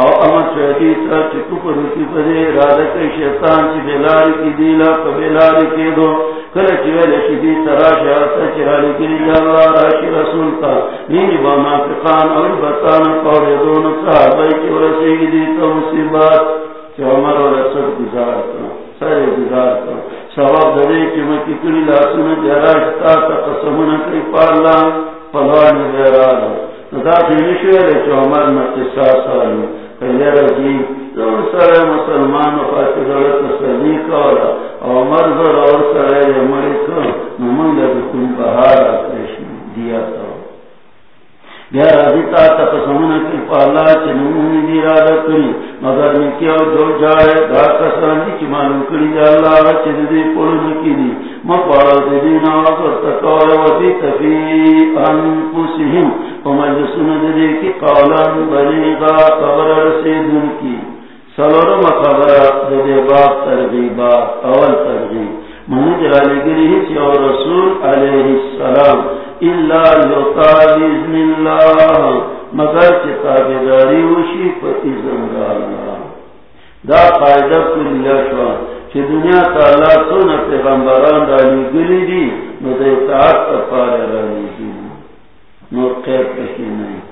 او اما چوہدی تا چی کپر روکی پدے ارادہ شیطان چی بلاری کی دیلا کبلاری کی دو. کل چویل شدی تراش آتا چرالی کلی جالا راشی رسول تا. نینی با نافقان اور بطان قول دون صحابائی کی ورسی دی تا مصیبات. چو عمر و رسول گزار تا، سر گزار سواب دے کی مکی کلی لاسون جراش تا تا قسمون کری پالا. پلوان بیرالا ندا فیمشویل چو عمر نقصاص آلو سر مسلمان اور سر کرشن دیا تا. کی پالا دی رادا کری مگر نکیا جو جائے دا معلوم کری جا اللہ دی دی دی پر و دی تفی انفسهم. دی کی قولا بلیغا قبر رسیدن کی۔ سلورم خبر دے باب ترغیبات، اول ترغیب. منج علی گری اور رسول علیہ السلام اللہ مگر کہ تابعداری وشی پر دا قاعدہ کلیہ دنیا تعالی سن پیغمبران علی دی نو دے دی نو نہیں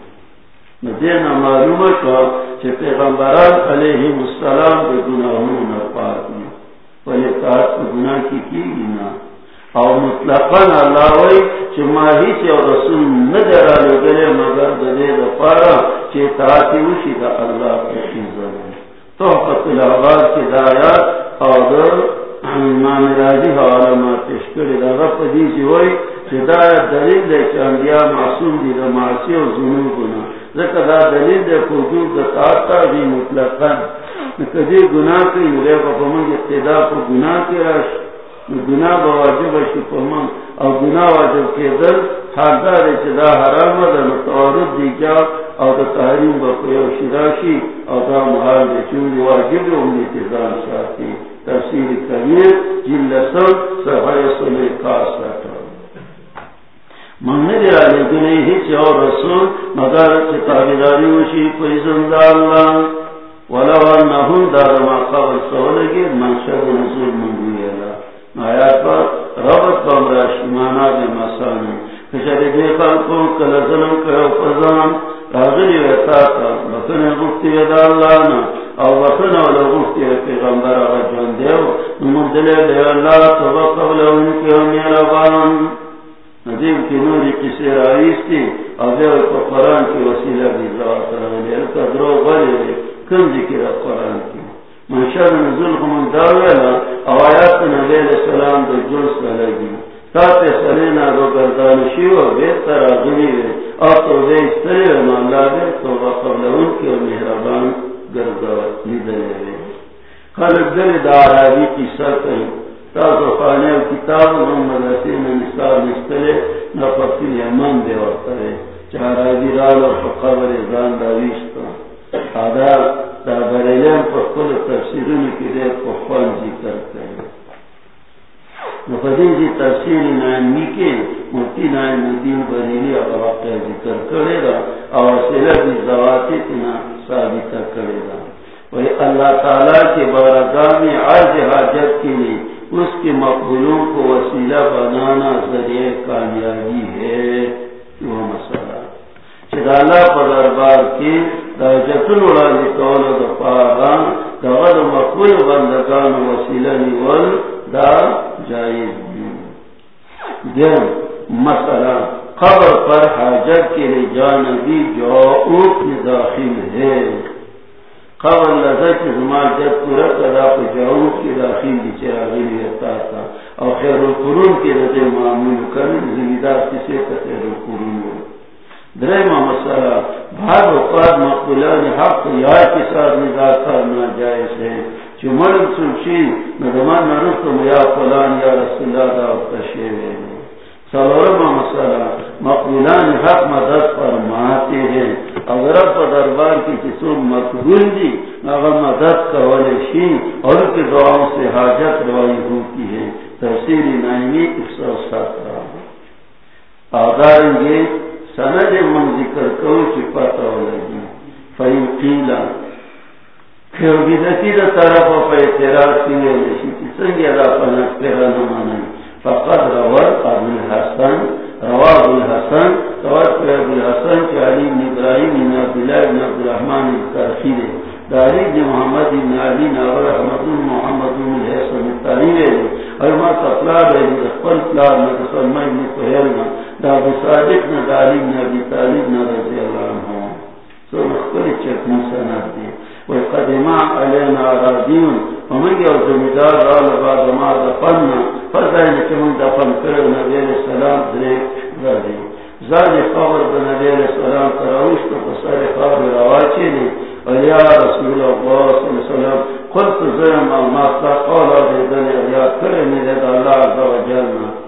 دینا معلوم کا کہ پیغمبران علیہ السلام دے گناہوں نہ پاک میں ولی تاعت کو گناہ کی کی گی نا۔ اور مطلقاً اللہ وی کہ ماہی سے اور رسول ندر آلے گلے مگر دلے دا پارا کہ تاعتی وشی دا اللہ کی چیزا تحفت العباد کی دایات اور در امام راجی حوالا ما تشکر دا رب دیسی وی کہ دایت دلیل دے کہ انبیاء معصوم دی دا معصی و ظنون گناہ۔ ذکر دا دلیل دے فوجود دا تاتا بھی مطلقا. کدی گناہ کی ملے با پمن ابتدا کو گناہ کی راش گناہ با واجب شی پمن او گناہ واجب کے در حال دار حرام دا متعارض دی کیا او دا تحریم با قیو شراشی او دا محال دے چون واجب دی امنی تیزان شاہتی تفسیر کبیر جل لسل صفحہ صلی کاس رکھا منگنے دے آلے اور رسول، مگر تابداری وشی کوئی زندہ اللہ ولو انہم دار ما قبل سولگی نزول منگوی اللہ آیات پر ربط مسانی. کشر خلقوں کل ظلم کرو فضان راغلی گفتی اللہ نا او اولا گفتی پیغمبر آغا جان دیو. اللہ تبا قبل ان کے میرا بان ندیم کی نوری کسی رائیس تھی ابھی کو قرآن کی وسیلہ بھی ذات رہے کا درو غلی کم ذکر قرآن کی۔ منشاء نزول خمون داویلا او آیات نبی علیہ السلام دو جلس لگی۔ تا تاتے سلینا دو گردان شیو بیتر آغنی وی آتو بے استری و مالا بے تو قبل ان کی و مہربان گردان لیدنے وی خلق دل دارابی کی سر کئی تاسو کتاب محمد یمن چارا دیرال و فقبر ازان دا پر کل تفسیرون کی جی دے پخوان ذکر کرے نفدین جی تفسیر کے مرتی نائم الدین بریلی اور واقع ذکر کرے گا اور سیلہ دی زواتی تنا کرے گا۔ وہی اللہ تعالیٰ کے بارگاہ میں عرض حاجت کے لیے اس کے مقبولوں کو وسیلہ بنانا ذریعہ کامیابی ہے۔ وہ مسئلہ۔ چدالہ پر دربار کی درجتن اڑانی کول دفاعا دغد مقبول بندگان وسیلہ نیول دا جائز دیم مسئلہ، قبر پر حاجت کے لیے جانبی جو داخل ہے۔ قبر لذا کی زمان جب پورا کدا کو جاؤ کی داخل کی چراغی لیتا تھا، اور خیر القرون کی رضے معمول کرنے زمیدار کسی کا خیر القرون ہو درما مسئلہ بھاگ اوقات مقبولان حق یا کے ساتھ نگاہ کرنا جائز ہے۔ جو مرم سنشی ندمان نرستم یا فلان یا رسول اللہ دا افتشیر ہے۔ سلورما مسئلہ مقبولان حق مدد فرماتے ہیں۔ اگر اب دربار کی کسی مقبول دی اگر مدد کرولے شی اور کی دعاؤں سے حاجت روائی ہوتی ہے تفصیلی نائمی ایک سو سات سترہ آداریں گے سند من ذکر کرو چی پتا لگی فیم قیلا پھر بدتی دا طرف پا اعتراض کیلے لشی کی سنگی ادا پنک پیرا نمانا فقد رواد ابو الحسن رواد الحسن رواد پر ابو الحسن کی علی بن ابراہیم بن عبداللہ بن عبد الرحمن الترخیر داری بن محمد بن علی ناور احمد محمد بن الحسن الترخیر اور ما تطلع بین اخبر اطلاع نتصل میں ابن قہرنا دا ابو صادق نداری بن ابی طالب نرضی اللہ عنہ۔ سو اخبر چکن سنات دی وقدما علينا راضيون ومن يوم زمدار رأى بعد ما دفننا فرزاين كمن دفن كرر نبي عليه السلام دريك راضي زاد قبر بنبي عليه السلام تراوش تفسر قبر رواتيني ويا رسول الله صلى الله عليه وسلم، قلت زيما ما قال هذه الدنيا يا كرمي لدى الله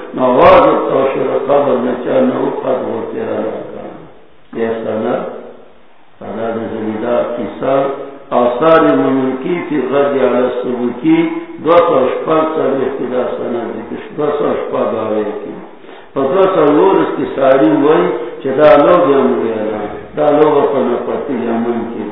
نواز التوشر قبر قد کی سال آثار مملکی فی غد علی السبوکی دو سو سر اختدا دیکش دو سو آوے کی. فدو سو لورس کی ساری ہوئی چی دا لوگ دا لوگ اپنا پتی یمن کی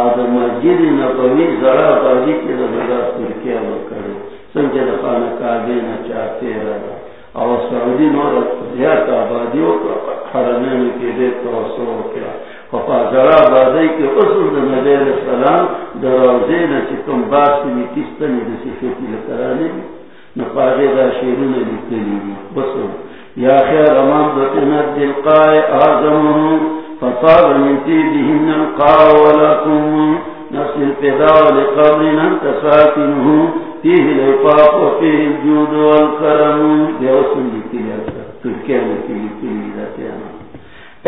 آدم مسجد نبوی بازی ترکیہ وکڑے سنجد خانہ کعبے نہ چاہتے رہا اور سعودی نور زیاد آبادیوں کا حرمین کے دے توسو کیا۔ فپا زڑا بازی کے اصول نبی علیہ السلام دروازے نہ چکم باسی میں کس طرح دسی فیتی لکرانے نپاگے دا شیرون لکلی بسو یا خیر امان بطنت دلقائے آزمون فطاب من تيدهن القاء ولكم نفس الفداء لقبرنا تساكنه فيه العقاق وفيه الجود والكرم بيوصل لكي تركيا لكي لكي لكي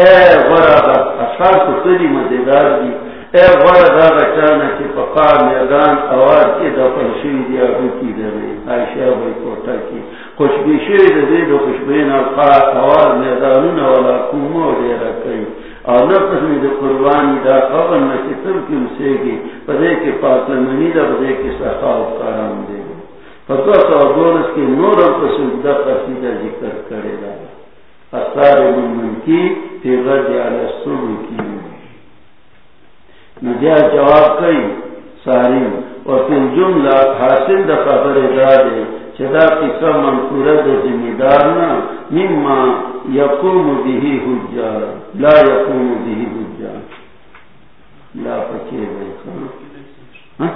اے غرا اشعار کو سری مزیدار دی. اے غرا دا بچانا کی پقا میدان آواز کی دفن شوی دی ابو کی دے عائشہ بھائی کوٹا کی. خوشبی شوی دے دو خوشبین القا آواز میدانون والا کومو دے رکھئی اور نفس میں جو قربانی دا قبر میں کتر کی اسے گی؟ پدے کے پاس منی دا، پدے کے سخا کرام دے گا فتوا سو دورس کے نور اور پسندہ قصیدہ ذکر کرے گا اثار من کی تیغر جعل سر کی۔ نجا جواب کئی ساری اور پھر جملہ حاصل دا خبر دا دے چدا قصہ منصورہ دا ذمہ دار نہ مما یقوم به حجا لا یقوم به حجا لا پچے بھائی ہاں؟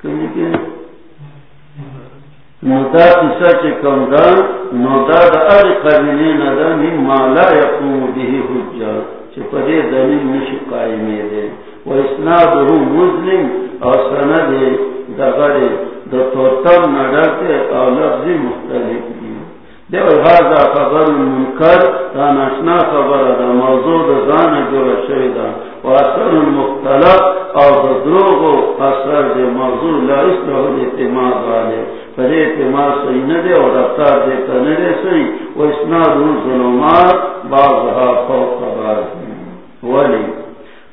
کہیں کہ مودا قصہ چ کم دا مودا دا ار قبیلے نہ دا، مما لا یقوم به حجا چ پدے دلیل نش قائم دے و اسناده مسلم اور سند دغڑے دو اور لفظ مختلف دی. دیو هذا خبر منکر ناشنا خبر دا موضوع دا زان و اثر او دا دروغ و اثر دا موضوع لا اعتماد صحیح ندے اور رفتار دیتا ندے صحیح. و اسناد ظلمات بعضها فوق بعض. ولی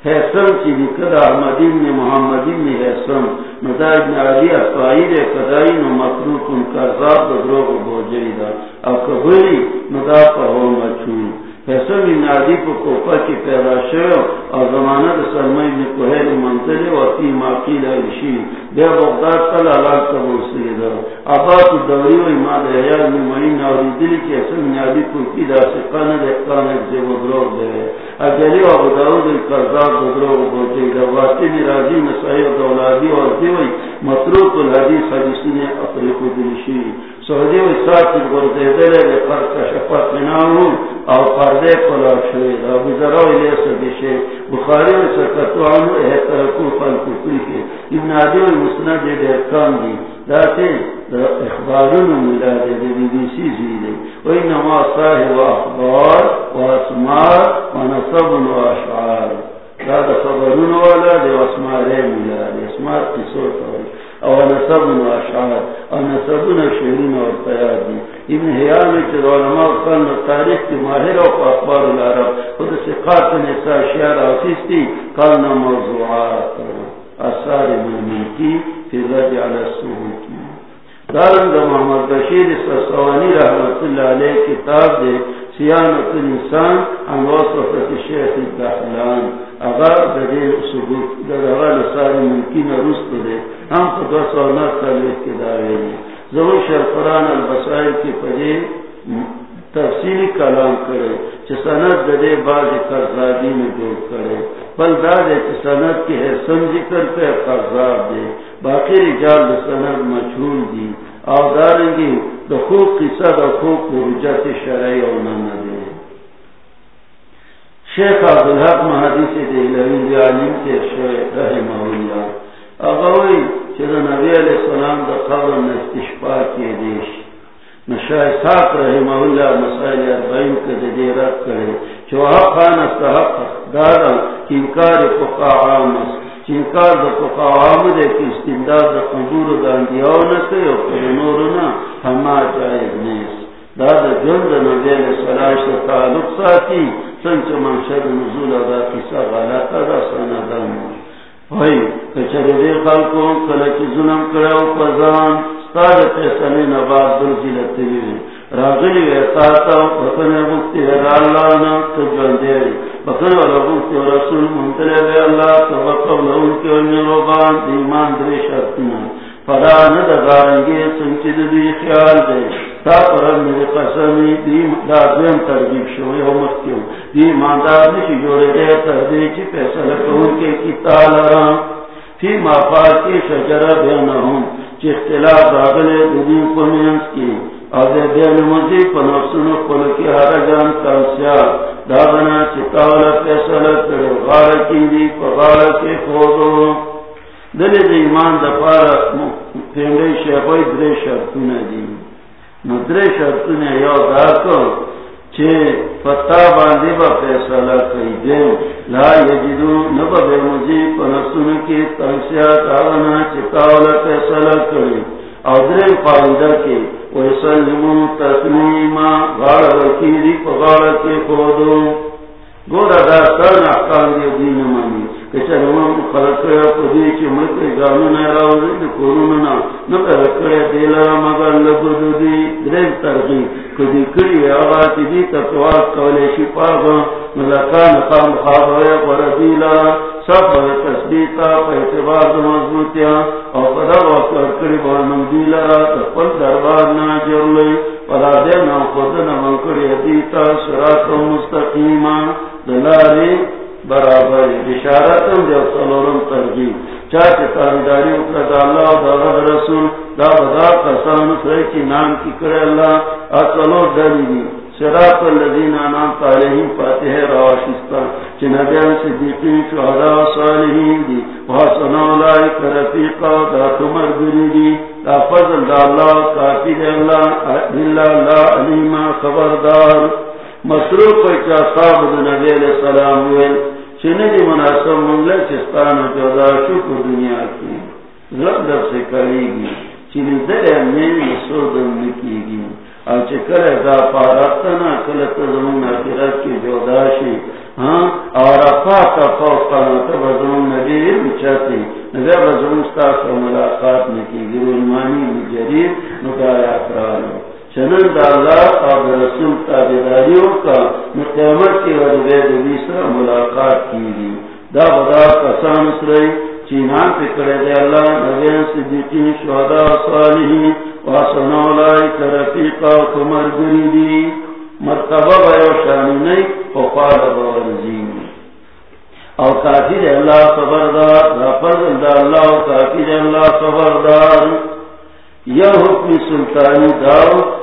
حیثن کی نکد احمدین میں محمدین میں حسن مداج میں علی اقائد قدائین و مطلوب ان کا ذات دروغ بوجھئی دا. اکبری مدا مچون مچھوئی ان نادی کو کوپا کی پیدا شو اور زمانہ سلمائی نے کوہل منزل و تی ماقیل عشی بے بغداد کل تل علاق قبول سیدہ عباس دوری و اماد حیال میں معین اور دلی کی حسن نادی کو کی دا سکان دہتان ایک جے مدروغ دے اجلی و ابو داود القرزاد مدروغ بوجھے دا واقعی راجی نسائی و دولادی و دیوئی مطروق الحدیث حدیثی نے اپنے کو دلشی سعودی و ساتھ گردے دلے دے پر کشفت مناہوں او پردے پلا شوی دا بزراو الیس بشے بخاری و سکتو عنو احترکو خلقو کلی ابن عدیو مسند دے ارکان دی۔ دا تے اخبارون ملا دے دے بی بی سی زیدے و انما صاحب اخبار و اسمار و نصب و اشعار۔ دا دا خبرون والا دے و اسمار ملا دے۔ اسمار قصور تاوی او نصب و اشعار۔ او نصب و شہرین و پیاد دی ابن حیال چیز علماء قلن تاریخ کی ماہر و اخبار العرب، خود سے قاتل نسا شیار آسیس تھی قلن موضوعات اثار مومن کی فی رج علی السوح کی۔ دارنگ محمد بشیر سوانی رحمت اللہ علیہ کتاب دے، سیانت الانسان، عن وصفت شیخ الدحلان اگر دے ثبوت، در اغال ساری ممکن رست دے، ہم تو دو سو نسل کے دعوے ضرور شرفران البسائل کی پجے تفصیلی کلام کرے چسنت دے باز قرضادی میں جوڑ کرے۔ بل داد چسنت کی ہے سمجھ کر پہ قرضاب دے۔ باقی رجال سند مشہور دی۔ اور دارنگی دخوق قصہ دخوق رجت شرعی اور نن دے۔ شیخ عبدالحق محدث دہلوی عالم کے شیخ رحمہ اللہ۔ اغوی چیز نبی علیہ السلام دا قبر نستشفا کی دیش نشاہ ساک رحمہ اللہ مسائل اربعین کے دے رد کرے چو حق خان استحق دارا کنکار فقا عام چنکار دا فقا عام دے کی استمداد دا قدور دا اندیاؤ نکے او کرنورنا ہما جائز نیس دادا جند نبی علیہ السلام سے تعلق ساتی سنچ منشد نزول دا قصہ غلطہ دا سندن ہوئی کچھر دے خلقوں کلچ ظلم کرو پزان ستاد پیسنے نباد دلزی لتوی راغلی ویتاتا بکن مکتی ہے اللہ نا تجوندے بکن والا مکتی و رسول منتلے بے اللہ تبقب لہن کے ونیروبان دیمان دری شرطنا فلا ندگارنگی سنچی دی خیال دے تا پر میرے قسمی دی دا دویم ترغیب شوی ہو مکتیو دی ماندار نشی جوڑے دے تردی چی پیسل کون کے کتال رام فی مافاتی شجر بینہم. چی اختلاف آگلے دین کو کی. اور دے بین مزید پنفسنو پلکی ہر جان کانسیا داغنا چی تاولا پیسل کرے غار کی دی پغار کے خودو دلی دی ایمان دا پارا پینگئی شیخوی درے شرطونا دی ندرے درے شرطونا یو دا کو چھے فتا باندی با فیصلہ کئی دیم لا یجدو نبا بے مجیب پنسون کی تنسیات آغنا چکاولا فیصلہ کئی او درے پاندہ کے ویسلمو تسلیما غارہ وکیری پغارہ کے خودوں گورا دا سرن احکام دی دین مانی کچھ روان خلق کریا پدی چی مکر گانو نیراو دی کورونو نا. نکر کریا دیلارا مگر لگو دی. درین ترغی. کدی کری آغا تی دی تطوات کولی شپاگا ملکان قام خوابویا پر دیلارا سب پر تسبیتا پر اعتبار دا مضبوطیا او پدا وقت کری بانم دیلارا تقبل دربار نا جرلی پدا دینا خودنا منکری دیتا سرات مستقیما دلاری برابر بشارت جو سلورم ترجیح. چاہتے تاریداری اکرد اللہ و دارد رسول، دا بدا قسان سرے کی نام کی کرے اللہ اصلور دلیلی. سراط اللذین آنام تالیہم فاتح رواشستان چنبیان صدیقین، شہداء و صالحین دی. وحسن اولائک رفیقا، دا تمر گری دا فضل دا اللہ، کافی دے اللہ اللہ اللہ علیمہ خبردار. مصروف چا صاحب نبی علیہ السلام ہوئے چنے دی مناسب منگلے چستان دنیا کی سے کرے گی نکی گی دا پارتنا زمون کی شی۔ ہاں اور افا کا فوق تو مطلب نبی چاہتی ستا ملاقات میں کی گرو ایمانی جریر نکایا افراد چنن دا اللہ اور رسول تابداریوں کا مقیمت کی وجہ دبی سر ملاقات کی دی۔ دا بدا کسان سرئی چینان پکڑے دے اللہ نبین صدیقین، شہداء صالحین، واسنا اولائی کرفیقا کمر گری دی۔ مرتبہ بیو شانی نہیں وقال بورزین او کافر اللہ خبردار رفض اللہ و کافر اللہ خبردار۔ یا حکم سلطانی داو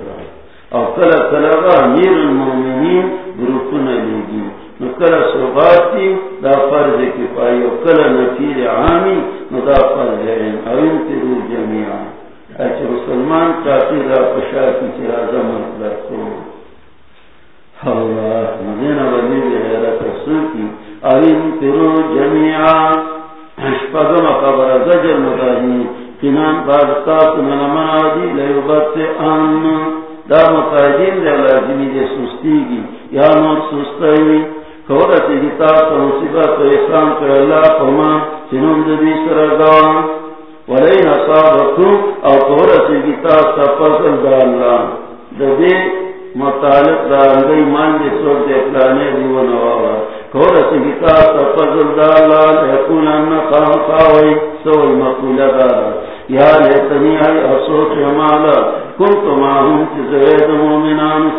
اور کل کلگا امیر المومنین گروپن لیگی نکل صحباتی دا فرض کفائی و کل نفیر عامی ندا فرض ہے اوین تیرو جمعیان اچھا مسلمان کافی دا پشا کی چرازہ مطلب کو اللہ مدینہ وزیر حیرت رسول کی. اوین تیرو جمعیان اشپاگم خبر زجر مدانی کنان بارتاک منمان آدی لیوبت آن دا مقاعدین دے لازمی دے سستی گی یا نور سستی کورتی گیتا تو مصیبت و احسان کر اللہ فرما چنون دبی سرگان ولین اصابکم او کورتی گیتا تا فضل دا اللہ دبی مطالب دا انگئی مان دے سوک دے اکلانے دیو نوارا کورتی گیتا تا فضل دا اللہ لیکون انہ خام خواہی سوئی مقولہ دارا یا لیتنی آئی اصوت عمالا مومنان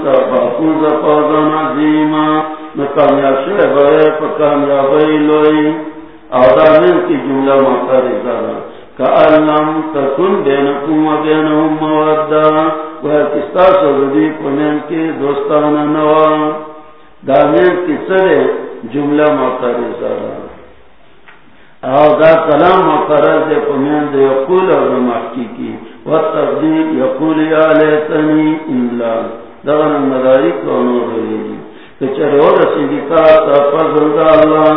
کامیابی لوئی کی جملہ تکن بینکم و بینہم سوزدی کی دوستان نوا. دامن کی سرے جملہ مکر زارا او کلام مقرر دے پمین دے یقول اور کی. والتقدیر یقول یا لیتنی اللہ دغن مداری کونو رہی چرے اور سیدھا تا فضل دا اللہ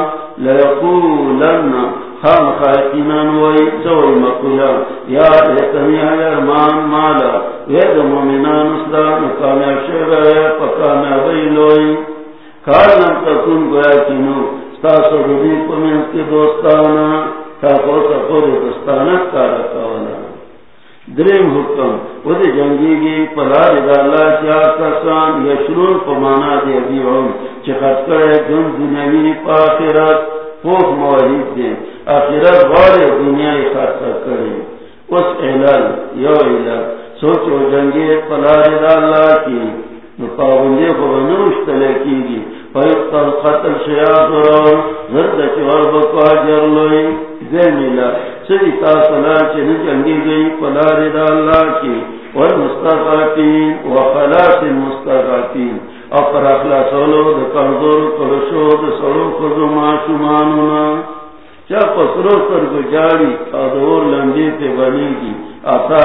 لیقولن خام خائقینان وی سوئی مقولا. یا لیتنی ارمان مالا وید مومنان اسلام کامیاب شگر پکامیاب لوئی. کارنم تکون گویا کنو ستاسو ربی پمین کی دوستانا. تا پوسا پوری دوستانت کارا کوانا دریم حکم ودی جنگی گی پلا رضا اللہ کیا کسان یشرون پمانا دے دیوان چی خط کرے جن دنیاوی پا آخرت، پوک موحید دے آخرت غار دنیا خط کرے اس اعلان، یو اعلان سوچو جنگی پلا رضا اللہ کی نپاوندے کو بنوش تلے کی گی فیقتل قتل شیاد رو زرد چوار بکوا جر لوئی دے ملا سری تا صلاح چن جنگی گئی پلار دا اللہ کی. والمستغاتین وخلاص المستغاتین اپر اخلاص ولو دا کمزور کرشو دا سرو خزو معشومانونا چا پسرو سر گجاری ادور لنڈی تے بنی گی آتا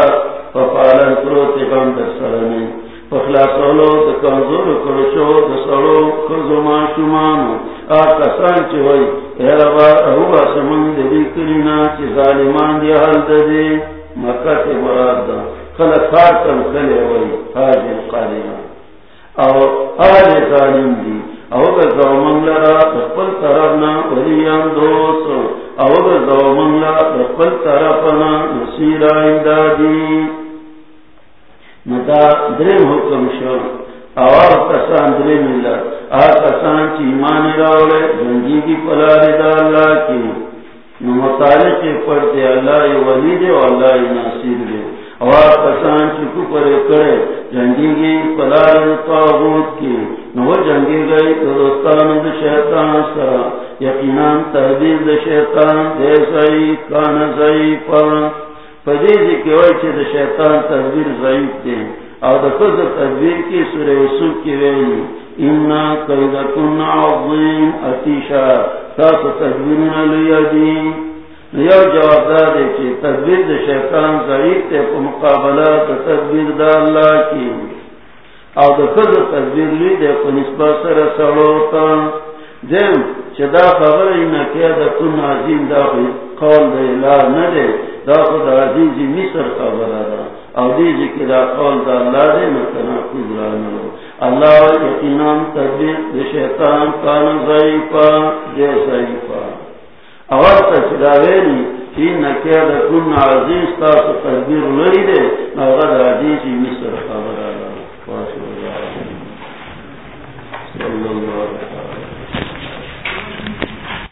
پپالن کرو تے غم در سرنے پخلاص ولو دا کمزور کرشو دا سرو خزو معشومانو آتا سانچ ہوئی سمن دی کلینا چی ظالمان دی حل دے مکہ تے مراد دا خلق خاتم کلے ہوئی حاجی قادینا او آل ظالم دی او گزو منگلرا دخپل طرفنا ولیان دوست او گزو منگلرا دخپل طرفنا نصیر امدادی متا درم حکم شو. اوار کسان آر کسان چی ایمان راولے جنگی کی پلار دا اللہ کی. نو مطالق پڑھتے اللہ ولی دے و اللہ دے. اوار کسان چی کپر کرے، جنگی کی کی. نو جنگی گئی دوستان شیطان سرا یقینان تحبیل شیطان دے کان پدیدی کی وئی چی دا شیطان تحبیل ضعیف دے او دا خضر تدبیر کی سورہ یوسف کی ویلی انا قیدکن عظیم اتیشا. تدبیر لیا دین یو جواب دا دے چی تدبیر دا شیطان ضعیف تے کو مقابلہ دا تدبیر دا اللہ کی او دا خود تدبیر لی دے کو نسبت سر سڑوتا دیم چی دا خبر اینا کیا دا کن عظیم دا قول دا الہ ندے دا خدا دی جی مصر خبر دا. او دی جی کدا قول دا اللہ دے مکنا قدرانو اللہ یقینان تدبیق دی شیطان کانا ضعیفا دے ضعیفا. اول تا چدا ویلی چی نکیا دا کن عزیز تاسو تدبیر لئی دے نوغا دا جی مصر خبر دا. واشو اللہ صلی اللہ علیہ وسلم